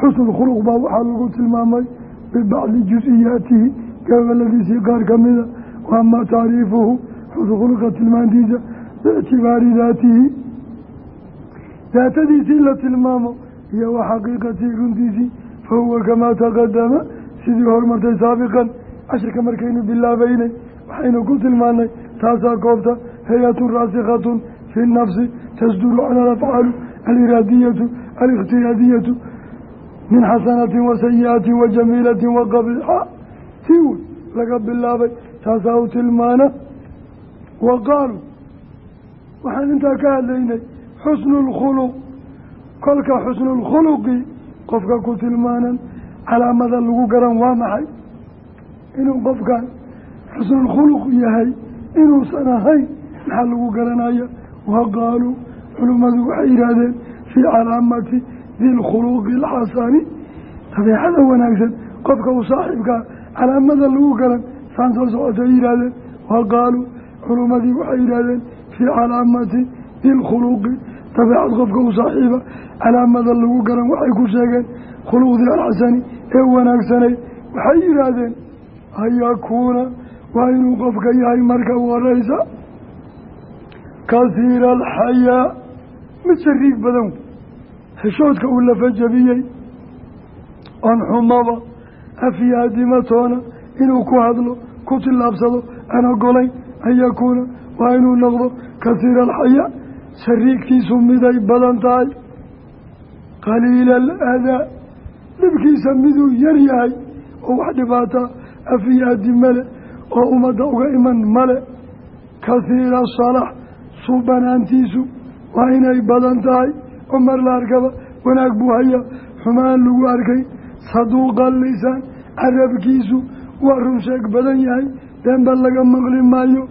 xusnu khuluq baa waxaa lagu tilmaamay bibacdi jus-iyaatihi gabaladiisii qaar ka mida waama khuluqa tilmaantiisa biictibaari daatihi daatadiisii la tilmaamo iyo wa xaqiiqatii runtiisii fa huwa kamaa taqadama sidii horumartay saabiqan cashirka markaynu bilaabeynay waxaynu ku tilmaanay taasaa koobta hay'atun raasikhatun fi nafsi tasduru cala alafcaali aliraadiyatu alikhtiyaadiyatu min xasanatin wa sayi-atin wa jamiilatin wa qabiixa tii laga bilaabay taasaa u tilmaana wa qaaluu waxaan intaa ka hadlaynay xusnu lkhuluq kolka xusnu lkhuluqi qofka ku tilmaanan calaamada lagu garan waa maxay inuu qofkan xusnulkhuluq yahay inuusan ahayn maxaa lagu garanaya wa qaaluu culimmadu waxay yidhaahdeen fii calaamati dilkhuluqi alxasani dabeecada wanaagsan qofka uu saaxiibkaa calaamada lagu garan saan soo socotay yidhaahdeen wa qaaluu culimmadii waxay yidhaahdeen fii calaamati dilkhuluqi dabeecad qofka uu saaxiiba calaamada lagu garan waxay ku sheegeen khuluqdii alxasani ee wanaagsanay. Waxay yidhaahdeen an yakuuna waa inuu qofka yahay marka u horeysa kasiira alxayaa mid shariig badan. Heshoodka uu lafa jabiyey oon xumaba afyaadimatoona inuu ku hadlo ku tillaabsado aan an yakuuna waa inuu noqdo kasiira alxayaa shariigtiisu miday badan tahay qaliila aladaa dhibkiisa miduu yar yahay oo wax dhibaataa afiyaadi male oo ummadda uga iman male kasiira salax suubanaantiisu waa inay badan tahay oo mar la arkaba wanaag buu hayaa xumaan lagu arkay saduuqa lisaan carabkiisu waa run sheeg badan yahay beenba laga maqli maayo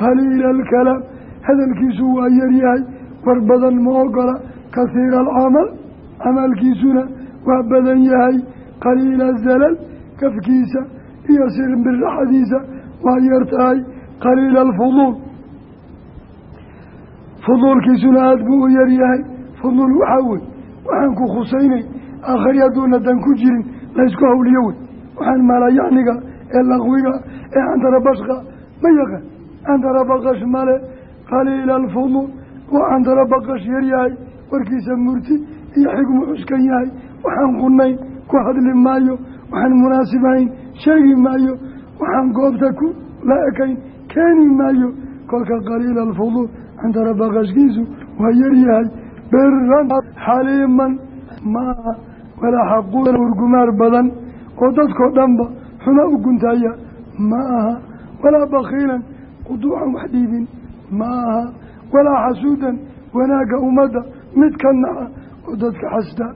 qaliila alkalaam hadalkiisu waa yaryahay war badan ma ogola kasiira alcamal camalkiisuna waa badan yahay qaliila zalal kafkiisa iyo sirbiraxadiisa waa yar tahay qaliila alfuduul. Fuduulkiisuna aada buu u yaryahay fuduul waxaa wey waxaan ku khusaynay aakhari hadduuna dan ku jirin laysku hawliyo wey waxaan maalayacniga ee laqwiga ee cantarabashka ma yaqaan cantarabaqash male qaliila alfuduul waa cantarabaqash yaryahay warkiisa murti iyo xigmu cuskan yahay waxaan qunayn ku hadli maayo waxaan munaasib ahayn sheegi maayo waxaan goobta ku la ekayn keeni maayo kolka qaliila alfuduul cantarabaqashkiisu waa yaryahay biran xaliiman maaha walaa xaquudan urgumaar badan oo dadkoo dhanba xuma u guntaya ma aha walaa bakiilan quduucan wax dhiibin. Ma aha walaa xasuudan wanaagga ummadda mid ka naca oo dadka xasda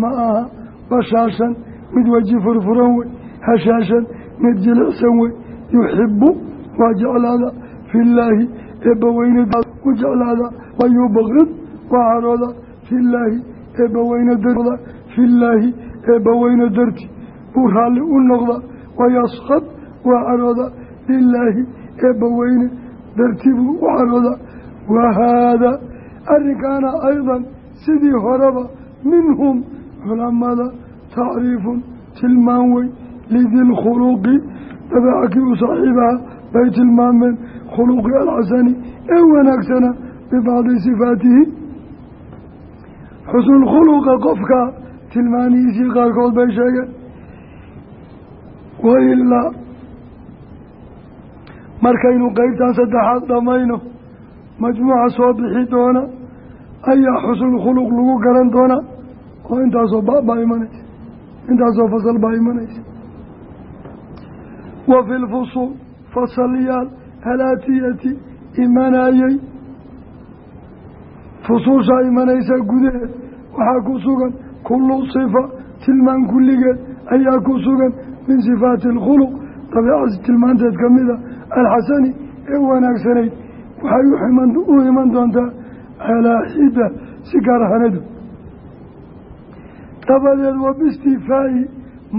ma aha bashaashan mid weji furfuran wey hashaashan mid jilicsan wey. Yuxibu waa jeclaada. Fillaahi eebbaweyne u jeclaada. Wayubqid waa carooda fillaahi eebbaweyne darda fillaahi eebbaweyne darti. Uu raalli u noqda wayaskad waa carooda lilaahi eebbaweyne darti buu u carooda wahaada arrinkaana aydan sidii horeba minhum culamada tacriifun tilmaan wey lidilkhuluqi dabeecakii u saaxiibaha bay tilmaameen khuluqi alxasani ee wanaagsana bibacdi sifaatihi. Xusnulkhuluqa qofka tilmaanihiisii qaarkood bay sheegeen markaynu qeybtan saddexaad dhammayno majmuuca soo bixi doona ayaa xusnulkhuluq lagu garan doonaa oo intaasoo babaa imanaysa intaasoo fasal baa imanaysa wa fi lfusuul fasalyaal alaatiyati imanayey fusuushaa imanaysa gudaheed waxaa ku sugan kullu sifa tilmaan kulligeed ayaa ku sugan min sifaati alkhuluq dabeecasi tilmaanteed ka mida alxasani ee wanaagsanayd waxay u iman doontaa calaa xida si gaar ahaanadu dabadeed wa biistifaa'i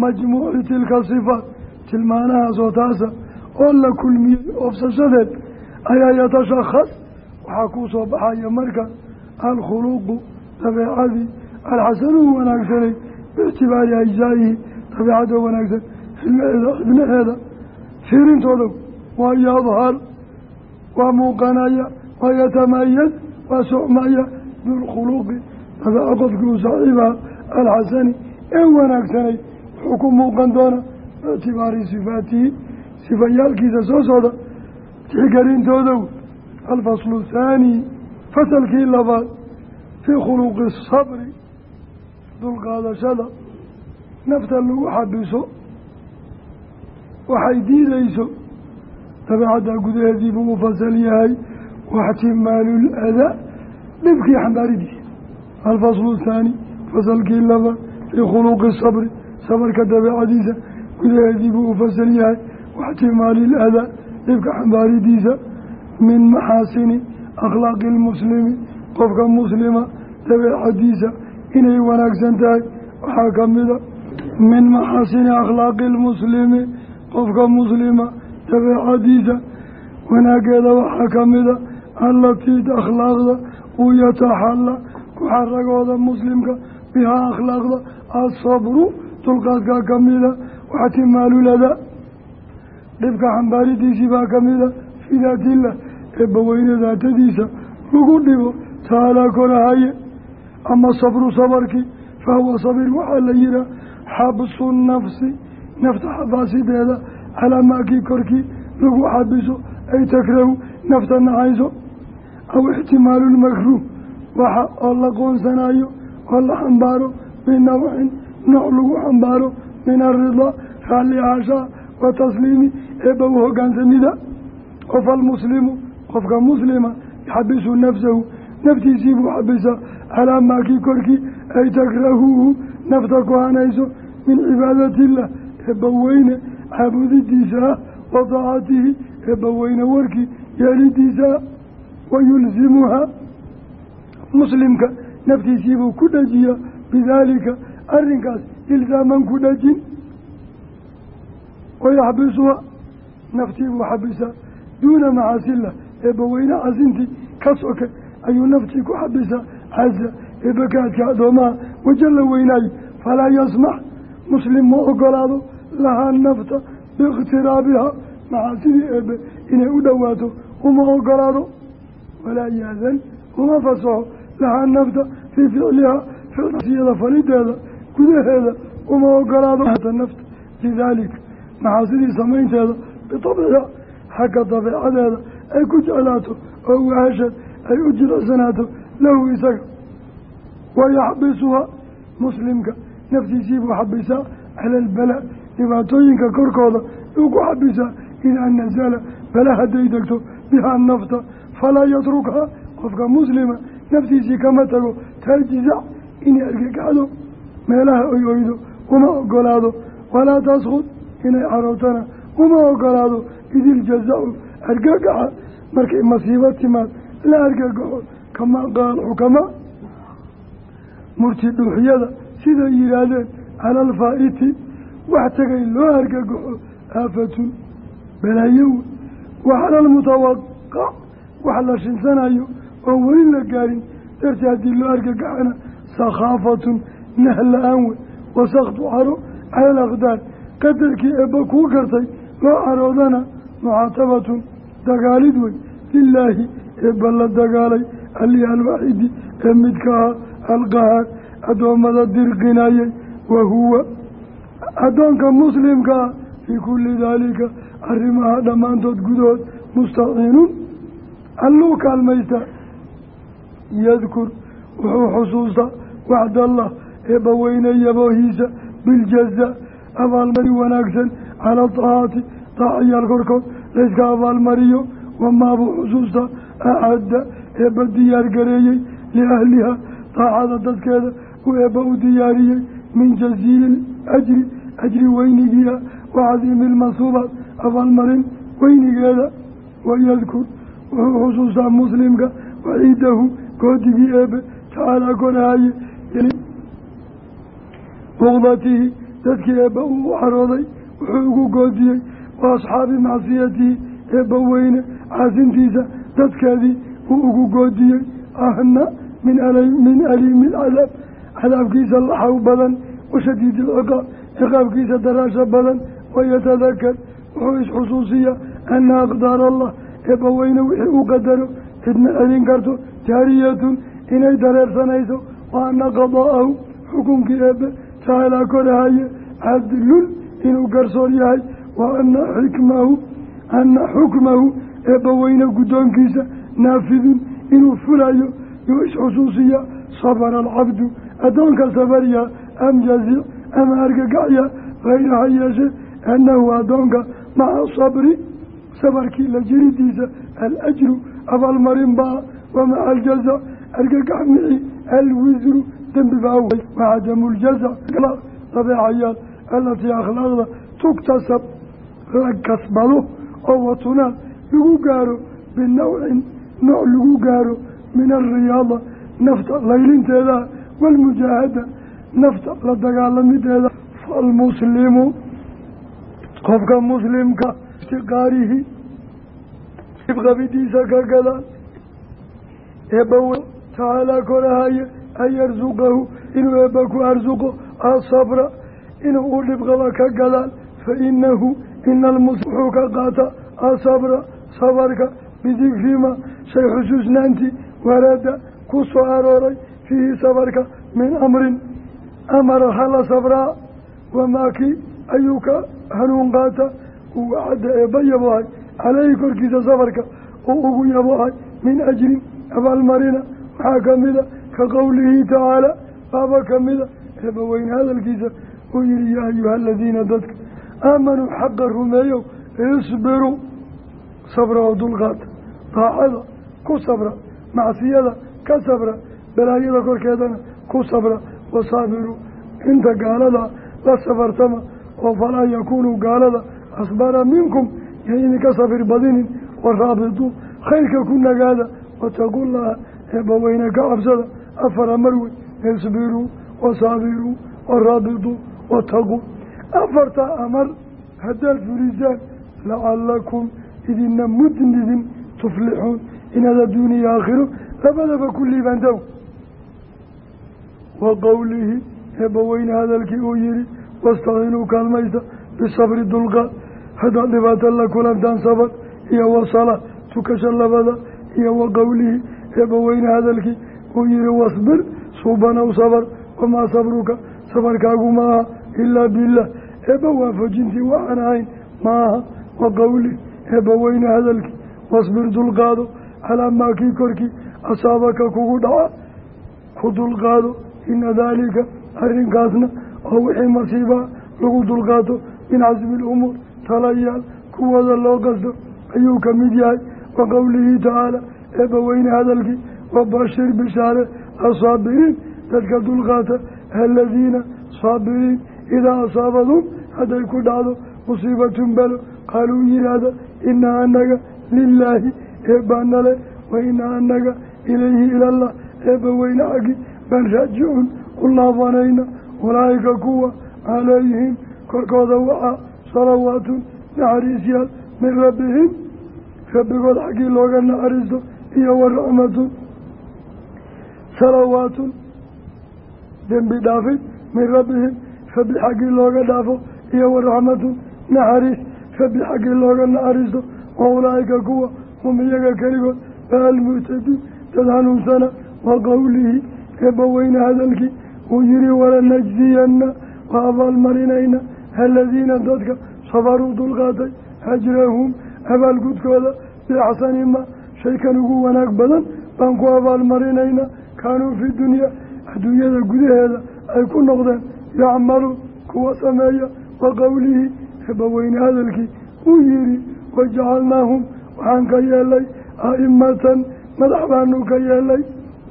majmuuci tilka sifaat tilmaanahaasoo taasa oo la kulmiyey oofsashadeed ayaa yatashakhas waxaa kuu soo baxaya marka alkhuluqu dabeecadii. Alxasanuhu wanaagsanay biictibaari ajzaa'ihi dabeecadda wanaagsan xibnaheeda fiirintooda waa yadhar waa muuqanaya waa yatamayad waa socmaya bilkhuluqi dabeeco qofkii u saaxiibaha alxasani ee wanaagsanay wuxuu ku muuqan doona biictibaari sifaatihi sifayaalkiisa soo socda tixgelintoodow alfaslu thaani fasalkii labaad fii khuluqi sabri dulqaadashada nafta lagu xabiso waxay diidayso dabeecaddaa gudaheedii buu u fasal yahay waxtimaalu ladaa dhibkii xambaaridiisa alfaslu thaani fasalkii laba fii khuluqi sabri sabarka dabeecadiisa gudaheedii buu u fasal yahay waxtimaali iladaa dhibka xambaaridiisa min maxaasini akhlaaqi lmuslimi qofka muslima dabeecadiisa inay wanaagsan tahay waxaa ka mida min maxaasini akhlaaqi lmuslimi qofka muslima dabeecadiisa wanaageeda waxaa ka mida allatii akhlaaqda uu yataxalla ku xaragooda muslimka bihaa akhlaaqda asabru dulqaadkaa ka mida waxtimaaluladaa dhibka xambaaridiisii baa ka mida fii daatillah eebbaweyne daatadiisa lagu dhibo taalaa korahaye ama sabru sabarkii fahuwa sabir waxaa la yihaa xabsu nafsi nafta xabaasideeda calaa maakii korkii lagu xabiso ay takrahu nafta nacayso aw ixtimaalu lmakruuh waxa oo la qoonsanayo oo la xambaaro min nawcin nooc lagu xambaaro min aridaa raalli ahaashaa wa tasliimi eebba u hogaansamida qof almuslimu qofka muslima yaxabisu nafsahu naftiisii buu xabisaa calaa maakii korkii ay takrahuuhu nafta ku hanayso min cibaadatillah eebbaweyne caabudidiisa ah wa daacatihi eebbaweyne warkii yeelidiisa ah wayulsimuha muslimka naftiisiibuu ku dhajiyaa bidaalika arrinkaas ilsaaman ku dhajin wayaxbisuha naftiibuu xabisaa duuna macaasillah eebbaweyne casintii ka soke ayuu naftii ku xabisaa casa eebakaadka addoomaha wajalla weynaayo falaa yasmax. Muslim ma ogolaado lahaa nafta biikhtiraabiha macaasidii eebe inay u dhowaato uma ogolaado walaa yaadan uma fasaxo lahaa nafta fii ficlihaa ficlsiyada falideeda gudaheeda uma ogolaado nafta lidaalika maxaasidii samaynteeda bitabciha xagga dabeecadeeda ay ku jeclaato oo wahashad ay u jilicsanaato lahu isaga wayaxbisuha muslimka naftiisiibuu xabisaa cala albala dhibaatooyinka korkooda uu ku xabisaa idaa nasala bala hadday degto bihaa nafta falaa yatrukha qofka muslima naftiisii kama tago taajizac inay argagaxdo meelaha oy oydo uma ogolaado walaa taskud inay carootana uma ogolaado idiljazacu argagaxa markay masiibo timaad la argagaxo kamaa qaal xukamaa murti dhuuxyada siday yidhaahdeen cala alfaa'iti wax tagay loo argagaxo aafatun balaayo wey wa cala almutawaqac wax la shinsanayo oon weli la gaarin. Dartii haddii loo argagaxana sakhaafatun nahla-aan wey wasaktu caro cala alaqdaar qadarkii eebba kuu gartay loo caroodana mucaatabatun dagaalid wey lilaahi eebba la dagaalay alihi alwaaxidi ee midka ah alqahaar addoommada dirqinayay wa huwa addoonka muslimka ah fii kulli daalika arrimaha dhammaantood gudahood mustaciinun alluu kaalmaysta yadkur wuxuu xusuustaa waxdallah eebba weyne yaboohiisa biljaza abaalmari wanaagsan calaa tahaati daacayaal korkood layska abaalmariyo wamaabuu xusuustaa acadda eebba diyaar gareeyey liahliha daacada dadkeeda uu eebba u diyaariyey min jasiili ajri ajri weynigiia wa cadiimi ilmasuubaat abaalmarin weynigeeda wayadkur wuxuu xusuustaa muslimka waciidahu goodigii eebe tacaalaa korahaye buqdatihi dadkii eebba uu carooday wuxuu ugu goodiyey wa asxaabi macsiyatihi eebba weyne caasintiisa dadkeedii uu ugu goodiyey ahna min aliimi cadaab cadaabkiisa laxaw badan washadiidi ilciqaab ciqaabkiisa daraasha badan wayatadakar wuxuu isxusuusiyaa ana aqdaar allah eebba weyne wixii u qadaro cidna celin karto jaariyatun inay dareersanayso wa ana qadaa'ahu xukunkii eebbe tacaalaa korahaye cadlun inuu garsoor yahay wa ana xikmahu ana xukmahu eebba weyne guddoonkiisa naafidun inuu fulayo yuu isxusuusiyaa sabara alcabdu addoonka sabarya am jazic ama argagacya hayraha yeeshe annahu addoonka maca sabri sabarkii la jiridiisa alajru abaalmarin baa wa maca aljazac argagax mici alwisru dembi baa wacadamu ljazac dabeecayaal alatii akhlaaqda tuktasab la kasbado oo watunaad lagu gaaro binawcin nooc lagu gaaro min alriyaada nafta laylinteeda waalmujaahada nafta la dagaalamideeda faalmuslimu qofka muslimka iftiqaarihi ibqabidiisa ka gadaan eebba tacaalaa korahaye an yarsuqahu inuu eebba ku arsuqo asabra inuu u dhibqaba ka gadaan fa inahu ina almuslim wuxuu ka qaata asabra sabarka bidikrima shay xusuusnaantii warada ku soo arooray fiihi sabarka min amrin amara hala sabraa wamaakii ayuu ka hanuun qaata uu wacadda eebba yabohay caleyhi korkiisa safarka uu ugu yabohay min ajrin abaalmarina waxaa kamida ka qowlihi tacaala baaba kamida eebba weyne hadalkiisa uu yihi yaa ayuha aladiina dadka aamanuu xaqa rumeeyow isbiruu sabra oo dulqaata daacada ku sabra macsiyada ka sabra balaayada korkeedana ku sabra wasaabiruu inta gaalada la safartama oo falaa yakuunuu gaalada asbara minkum yay idinka safir badinin waraabituu khayrka ku nagaada wataqullaha eebbaweyne ka cabsada afara marwey isbiruu wasaabiruu waraabituu wataquu afartaa amar haddaad fulisaan lacalakum idina mudnidin tuflixuun inaad adduuniya aakhiro labadaba ku wa qowlihi eebbaweyne hadalkii uu yihi wastaciinuu kaalmaysta bisabri dulqaad haddaad dhibaato la kulantaan sabad iyo wasala tukasha labada iyo wa qowlihi eebbaweyne hadalkii uu yihi wasbir suubanow sabar wamaa sabruka? Sabarkaagu ma aha ilaa bilah eebba waafajintii waxaan ahayn maaha wa qowli eebbaweyne hadalkii wasbir dulqaado calaa maa kii korkii asaabaka kugu dhaca. Ku dulqaado ina daalika arrinkaasna oo wixii masiibaa lagu dulqaato min casmi ilumuur talayaal kuwooda loo qasto ayuu ka mid yahay. Wa qowlihi tacaala eebbaweyne hadalkii wabashir bishaare asaabiriin dadka dulqaata aladiina saabiriin idaa asaabadum hadday ku dhacdo musiibatun balo qaaluu yidhaahda inaa anaga lilaahi eebbaanale wa inaa anaga ilayhi ilallah eebba weyne xaggi baan raajicuun u laabanayna ulaa'ika kuwa calayhim korkooda waxaa salawaatun naxariisyaal min rabbihim rabbigood xaggii looga naxariisto iyo waraxmatun salawaatun dembi dhaafid min rabbihim rabbi xaggii looga dhaafo iyo waraxmatun naxariis rabbi xaggii looga naxariisto wa ulaa'ika kuwa hum iyaga keligood baalmuhtadiin dad hanuunsana wa qowlihi eebbaweyne hadalkii uu yihi walanajziyanna wa abaalmarinayna aladiina dadka sabaruu dulqaatay ajrahum abaalgudkooda biaxsani ma shaykan ugu wanaag badan baan ku abaalmarinaynaa kaanuu fi dunya adduunyada gudaheeda ay ku noqdeen yacmaluun kuwa sameeya wa qowlihi eebbaweyne hadalkii uu yihi wajacalnaahum waxaan ka yeelay a'imatan madax baanu ka yeelay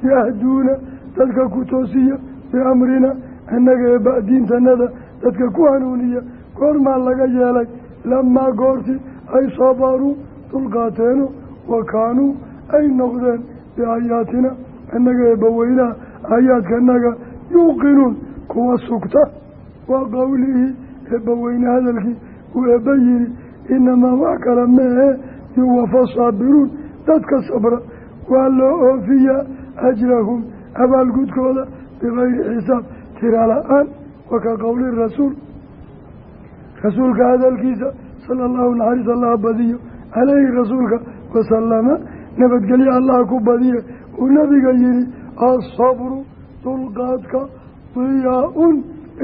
yahduuna dadka ku toosiya biamrina annaga eebba diintanada dadka ku hanuuniya. Goormaa laga yeelay lamaa goortii ay sabaruu dulqaateeno wa kaanuu ay noqdeen biaayaatina annaga eebbaweynaha aayaadkanaga yuuqinuun kuwa sugta wa qowlihi eebbaweyne hadalkii uu eebba yihi inamaa wax kale meehe yuwafa saabiruun dadka sabra waa loo oofiyaa ajrahum abaalgudkooda bikayri xisaab tira la'aan wa ka qowli rasuul. Rasuulka hadalkiisa sala allahu naxariis allaha badiyo. Caleyhi rasuulka wasalama nabadgelyo allaha ku badiye uu nabiga yihi asabru dulqaadka diyaa-un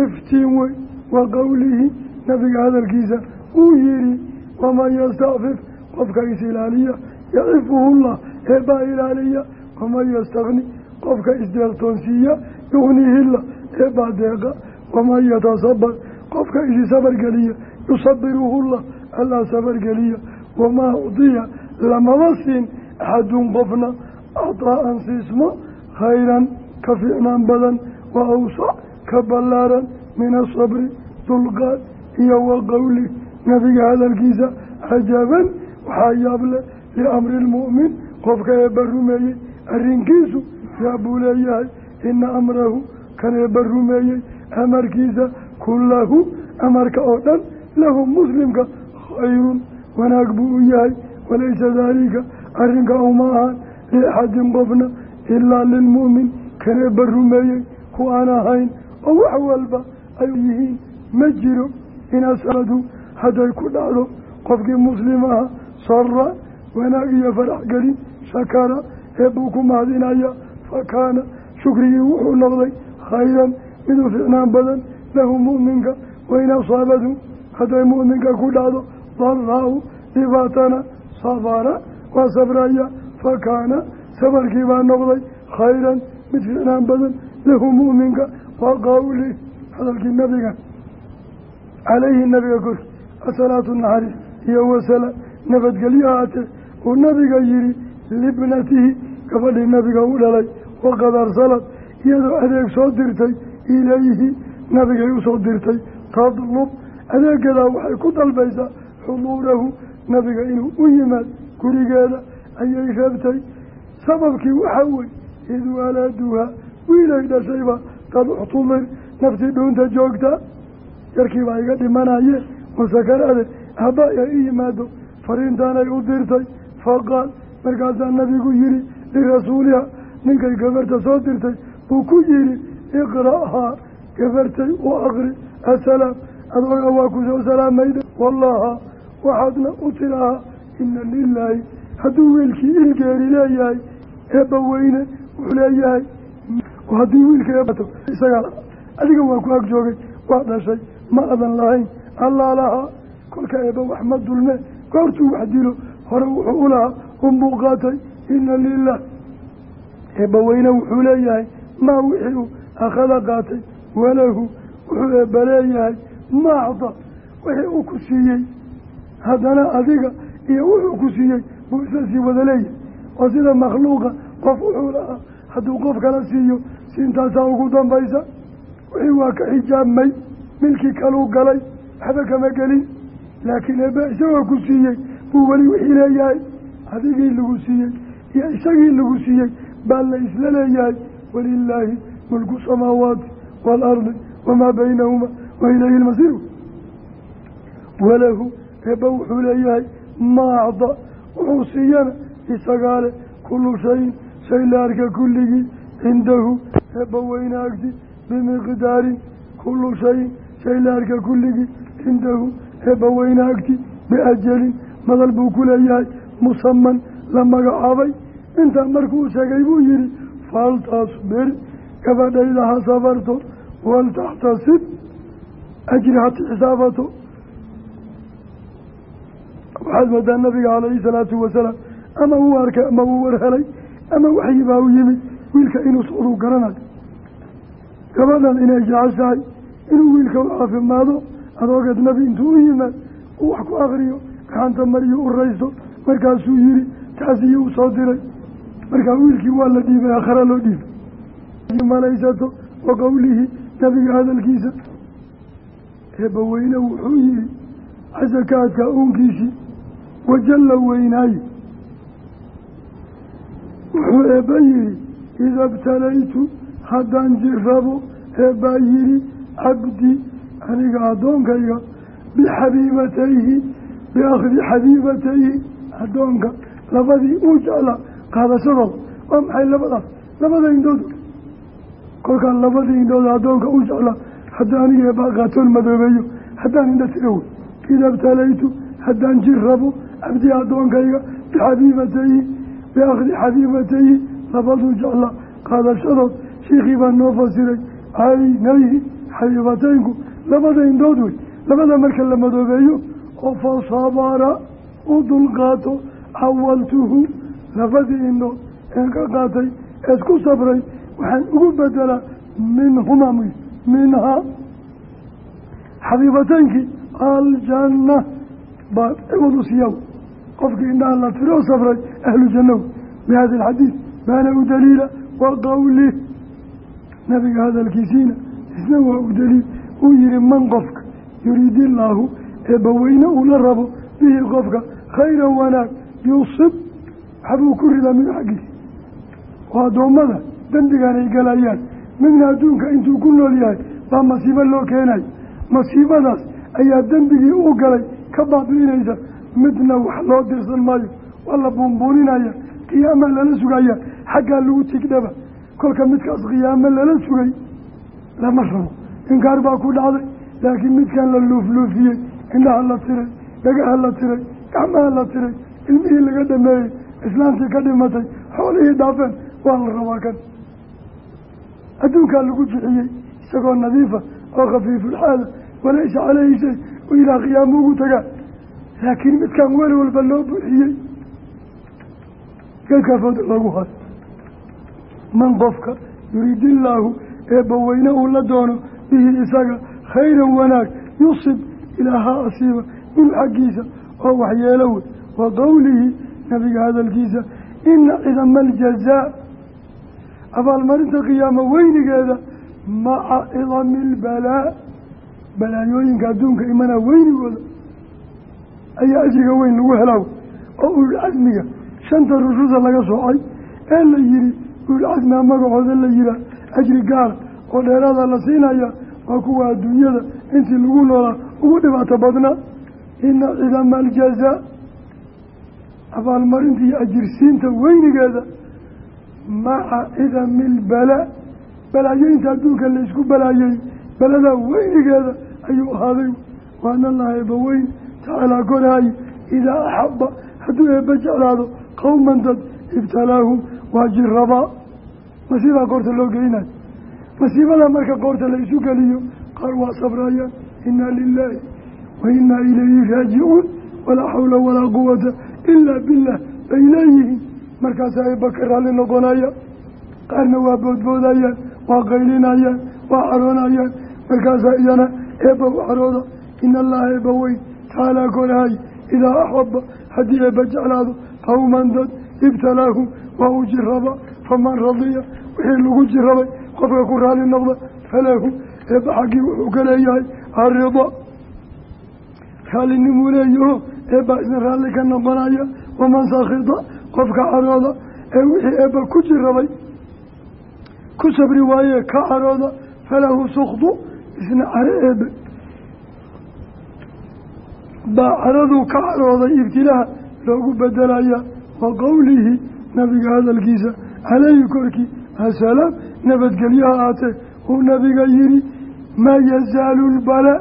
iftiin wey wa qowlihi nabiga hadalkiisa uu yihi waman yastacfif qofka is ilaaliya. Yacifuhullah eebbaa ilaaliya. Waman yastakni qofka isdeeqtoonsiiya yugnihillah eebbaa deeqa waman yatasabar qofka isi sabargeliya yusabiruhullah allaa sabargeliya wamaa udiya lamaba siin axadun qofna acdaa'an siismo khayran ka fiicnaan badan wa awsac ka ballaaran min asabri dulqaad iyo wa qowli nabiga hadalkiisa cajaban waxaa yaable liamri lmu'min qofka eebba rumeeyey arrinkiisu yaa buu leeyahay ina amrahu kan eebba rumeeyey amarkiisa kullahu amarka oo dhan lahu muslimka khayrun wanaag buu u yahay walaysa daalika arrinka uma ahaan liaxadin qofna ilaa lilmu'min kan eebba rumeeyey ku aan ahayn oo wax walba ay yihiin ma jiro in asabadu hadday ku dhacdo qofkii muslim aha sara wanaag iyo farax gelin shakara eebbuu ku mahadinaya fa kaana shukrigii wuxuu noqday khayran mid u ficnaan badan lahu mu'minka wain asaabadu hadday mu'minka ku dhacdo daraa-u dhibaatana sabara waa sabraya fa kaana sabarkii baa noqday khayran mid ficnaan badan lahu mu'minka waa qawli hadalkii nabiga calayhi nabiga korki asalaatu naxariis iyo wasalaam nabadgelyo ahaatee uu nabiga yihi libnatihi gabadhii nabiga u dhalay waqad arsalad iyadoo adeeg soo dirtay ilayhi nabigay u soo dirtay tadlub. Adeegadaa waxay ku dalbaysaa xuduurahu nabiga inuu u yimaad gurigeeda ayay rabtay sababkii waxaa wey id walaaduha wiilay dhashayba qad uxtumir naftii dhuunta joogta yarkiibaa iga dhimanaye masakaraade aabba ay i yimaado fariintaanay u dirtay faqaal markaasaa nabigu yihi lirasuuliha ninkay gabarta soo dirtay buu ku yihi iqra'haa gabartay u aqri asalaam. Adooga waa ku soo salaamayda wallaha waxaadna u tirahaa ina lilaahi hadduu wiilkii ilgeeri leeyahay eebba weyne wuxuu leeyahay. Haddii wiilka isagaa adiga waa ku ag joogay waa dhashay ma adan lahayn. Allaa lahaa kolka eebba wax ma dulme. Goortuu wax dilo hore wuxuu u lahaa unbuu qaatay ina lilah eebba weyne wuxuu leeyahay maa wixii uu akhada qaatay walahu wuxuu eebba leeyahay ma acda wixii uu ku siiyey haddana adiga iyo wuxuu ku siiyey buu isla sii wada leeyahay. Oo sida makhluuqa qof wuxuu lahaa hadduu qof kala siiyo siintaasaa ugu dambaysa. Wixii waa ka xijaabmay milkii kaluu galay waxba kama gelin. Laakiin eebe isagoo ku siiyey buu weli wixii leeyahay adigii lagu siiyey iyo isagii lagu siiyey baa la isla leeyahay walilaahi mulku samaawaati waalardi wamaa baynahuma wa ilayhi lmasiiru walahu eebba wuxuu leeyahay maa acda wuxuu siiyana isagaa leh kullu shayin shay la arka kulligii cindahu eebba weyne agti bimiqdaarin kullu shayin shay la arka kulligii cindahu eebba weyne agti biajalin madal ku leeyahay musaman la magacaabay intaa markuu sheegay buu yihi faltasbir gabadhayda ha sabarto waltaxtasib ajri hati xisaabato waxaad moodaa nabiga calayhi salaatu wasalaam ama wuu arkay ama wuu war helay ama waxyi baa u yimid wiilka inuu socduu garanayo. Gabadhan inay jeceshahay inuu wiilka u caafimaado adoogeed nabi intuu u yimaad uu wax ku akriyo gacanta mariyo u raysto markaasuu yihi taasiyo u soo diray markaa wiilkii waa la dhiibay akhara loo dhiibay malaysato wa qowlihi nabiga hadalkiisa eebbaweyne wuxuu yihi xasakaadka uunkiisii wajalla weynaaye wuxuu eebba yihi ida btalaytu haddaan jirrabo eebbaa yihi cabdi aniga addoonkayga bixabiibatayhi biakhdi xabiibatayhi addoonka labadii uu jeclaa qaadashadooda waa maxay labadaas labada indhood? Kolkaan labadii indhood addoonka u jeclaa hadda aniga eebbaa qaatoon madoobeeyo haddaan indha tira wey ida btalaytu haddaan jir rabo cabdi addoonkayga bixabiibatayhi biakhdi xabiibatayhi labaduu jeclaa qaadashadood shiikhii baa noo fasiray caynayhi xabiibataynku labada indhood wey labada marka la madoobeeyo oo fa sabara u dulqaato cawaltuhu labadii indhood een ka qaatay eed ku sabray waxaan ugu bedelaa minhumaa my minhaa xabiibataynkii aljanna baa ciwad u siiyaw qofkii indhaha la tiro sabray ahlu jannaw. Bi hada alxadiid baana u daliila wa qawlih nabiga hadalkiisiina isna waa u daliil. Uu yihi man qofka yuriid illaahu eebbaweyne uu la rabo bihi qofka khayran wanaag waxbuu ku ridaa mid xaggiisa oo addoommada dembigan ay galayaan. Midna adduunka intuu ku nool yahay baa masiibo loo keenayo masiibadaas ayaa dembigii u galay ka baabi'inaysa midna wax loo dirsan maayo waa la buunbuuninaya. Qiyaama lala sugaya xaggaa lagu tigdhaba. Kolka midkaas qiyaamo lala sugay lama rabo. Inkaar baa ku dhacday laakiin midkan la luufluufiyey indhaha la tiray dhagaha la tiray gacmaha la tiray ilmihii laga dhameeyey islaantii ka dhimatay xoolihii dhaafeen waa la rabaa kan. Adduunkaa lagu jixiyey isagoo nadiifa oo khafiifulxaada walaysa caleyhi shay oo ilaa qiyaamo ugu tagaa. Laakiin midkan weel walba loo buuxiyey geedkaa fooda loogu hayo. Man qofka yuriid illaahu eebbaweyne uu la doono bihi isaga khayran wanaag yusib ilaaha asiiba minhu xaggiisa oo waxyeelo wey wa qowlihi nabiga hadalkiisa ina cidama aljazaa abaalmarinta qiyaamo weynigeeda maca cidami ilbalaa balaayooyinka adduunka imanaa weynigooda ayaa ajriga weyn lagu helaaw oo ululcasmiga shanta rususha laga soocay ee la yihi ululcasmiga magacooda la yihaa ajri gaara oo dheeraada la siinaya waa kuwa adduunyada intii lagu noolaa ugu dhibaato badnaa. Ina cidama aljazaa abaalmarinta iyo ajirsiinta weynigeeda maca cidami ilbalaa balaayooyinta adduunka laysku balaayey beladaa weynigeeda ayuu ahaaday. Waana allaha eeba weyn tacaalaa korahay idaa axaba hadduu eebba jeclaado qowman dad ibtalaahum waa jirabaa masiibaa qoorta loo gelinayo. Masiibada marka qoorta la isu geliyo qaar waa sabrayaan inaa lilaahi wa inaa ilayhi raajicuun walaa xawla walaa quwata ilaa billah. Bay leeyihiin markaasaa eebba ka raalli noqonaya qaarna waa boodboodayaan waa qaylinayaan waa caroonayaan markaasaa iyana eebba u carooda ina allaha eebba weyn. Tacaalaa korahay idaa axaba haddii eebba jeclaado qowman dad ibtalaahum waa u jiraba faman radiya. Wixii lagu jirabay qofka ku raali noqda falahu eebba xaggii wuxuu ka leeyahay arida raallinimuu leeyaho eebba isna raalli ka noqonaya waman sakhida qofka carooda ee wixii eebba ku jirabay. Ku sabri waayee ka carooda falahu sukdu isna caro eebe. Baa caraduu ka carooday ibtilaaha loogu bedelaya wa qowlihi nabiga hadalkiisa caleyhi korkii asalaam nabadgelyaha aatee uu nabiga yihi maa yazaalu lbalaa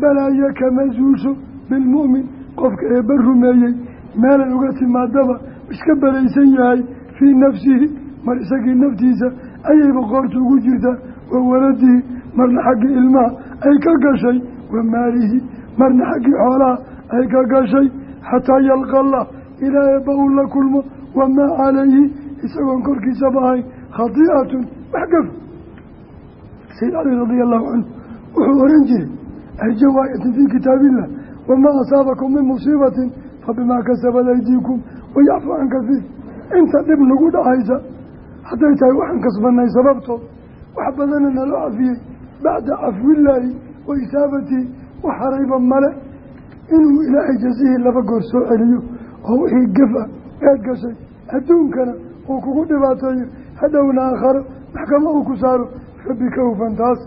balaayo kama zuusho bilmu'min qofka eebba rumeeyey meelay uga timaadaba iska balaysan yahay fii nafsihi mar isagii naftiisa ayayba qoorta ugu jirtaa wa waladihi marna xaggii ilmaha ay ka gashay wa maalihi marna xaggii xoolaha ay ka gashay xataa yalqa allah ilaa eebba uu la kulmo wamaa calayhi isagoon korkiisaba ahayn khadiicatun wax gaf. Sayid cali radia allahu canhu wuxuu oran jiray arjawaayatin fii kitaabillah wamaa asaabakum min musiibatin fabimaa kasabat aydiikum wayacfu can kasiir inta dhib nagu dhacaysa hadday tahay waxaan kasbanay sababtood wax badana naloo cafiyey bacda cafwillaahi wa isaabatii wax harayba male inuu ilaahay jasihii laba goor soo celiyo oo wixii gaf ah eed gashay adduunkana uu kugu dhibaateeyo hadhowna aakharo maxkamo uu ku saaro rabbi ka hufan taas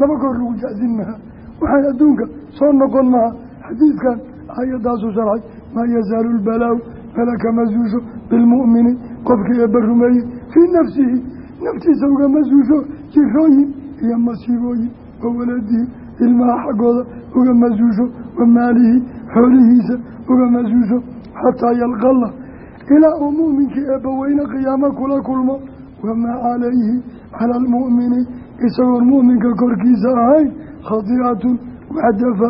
laba goor lagu jacsin waxaan adduunka soo noqon xadiidkan aayaddaasuu sharxay maa yazaalu lbalaa-u bala kama zuusho bilmu'mini qofkii eebba rumeeyey fii nafsihi naftiisa ugama zuusho jirooyin iyo masiibooyin wa waladihi ilmaha xaggooda ugama zuusho wa maalihi xoolihiisa ugama zuusho xataa yalqa allah ilaa uu mu'minkii eebbaweyne qiyaamo kula kulmo wamaa calayhi cala almu'mini isagoon mu'minka korkiisa ahayn khadiicatun wax gafa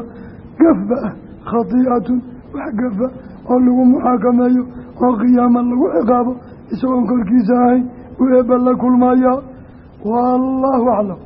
gafba ah khadiicatun wax gafa oo lagu muxaakameeyo oo qiyaama lagu ciqaabo isagoon korkiisa ahayn uu eebba la kulmayaa wallaahu aclam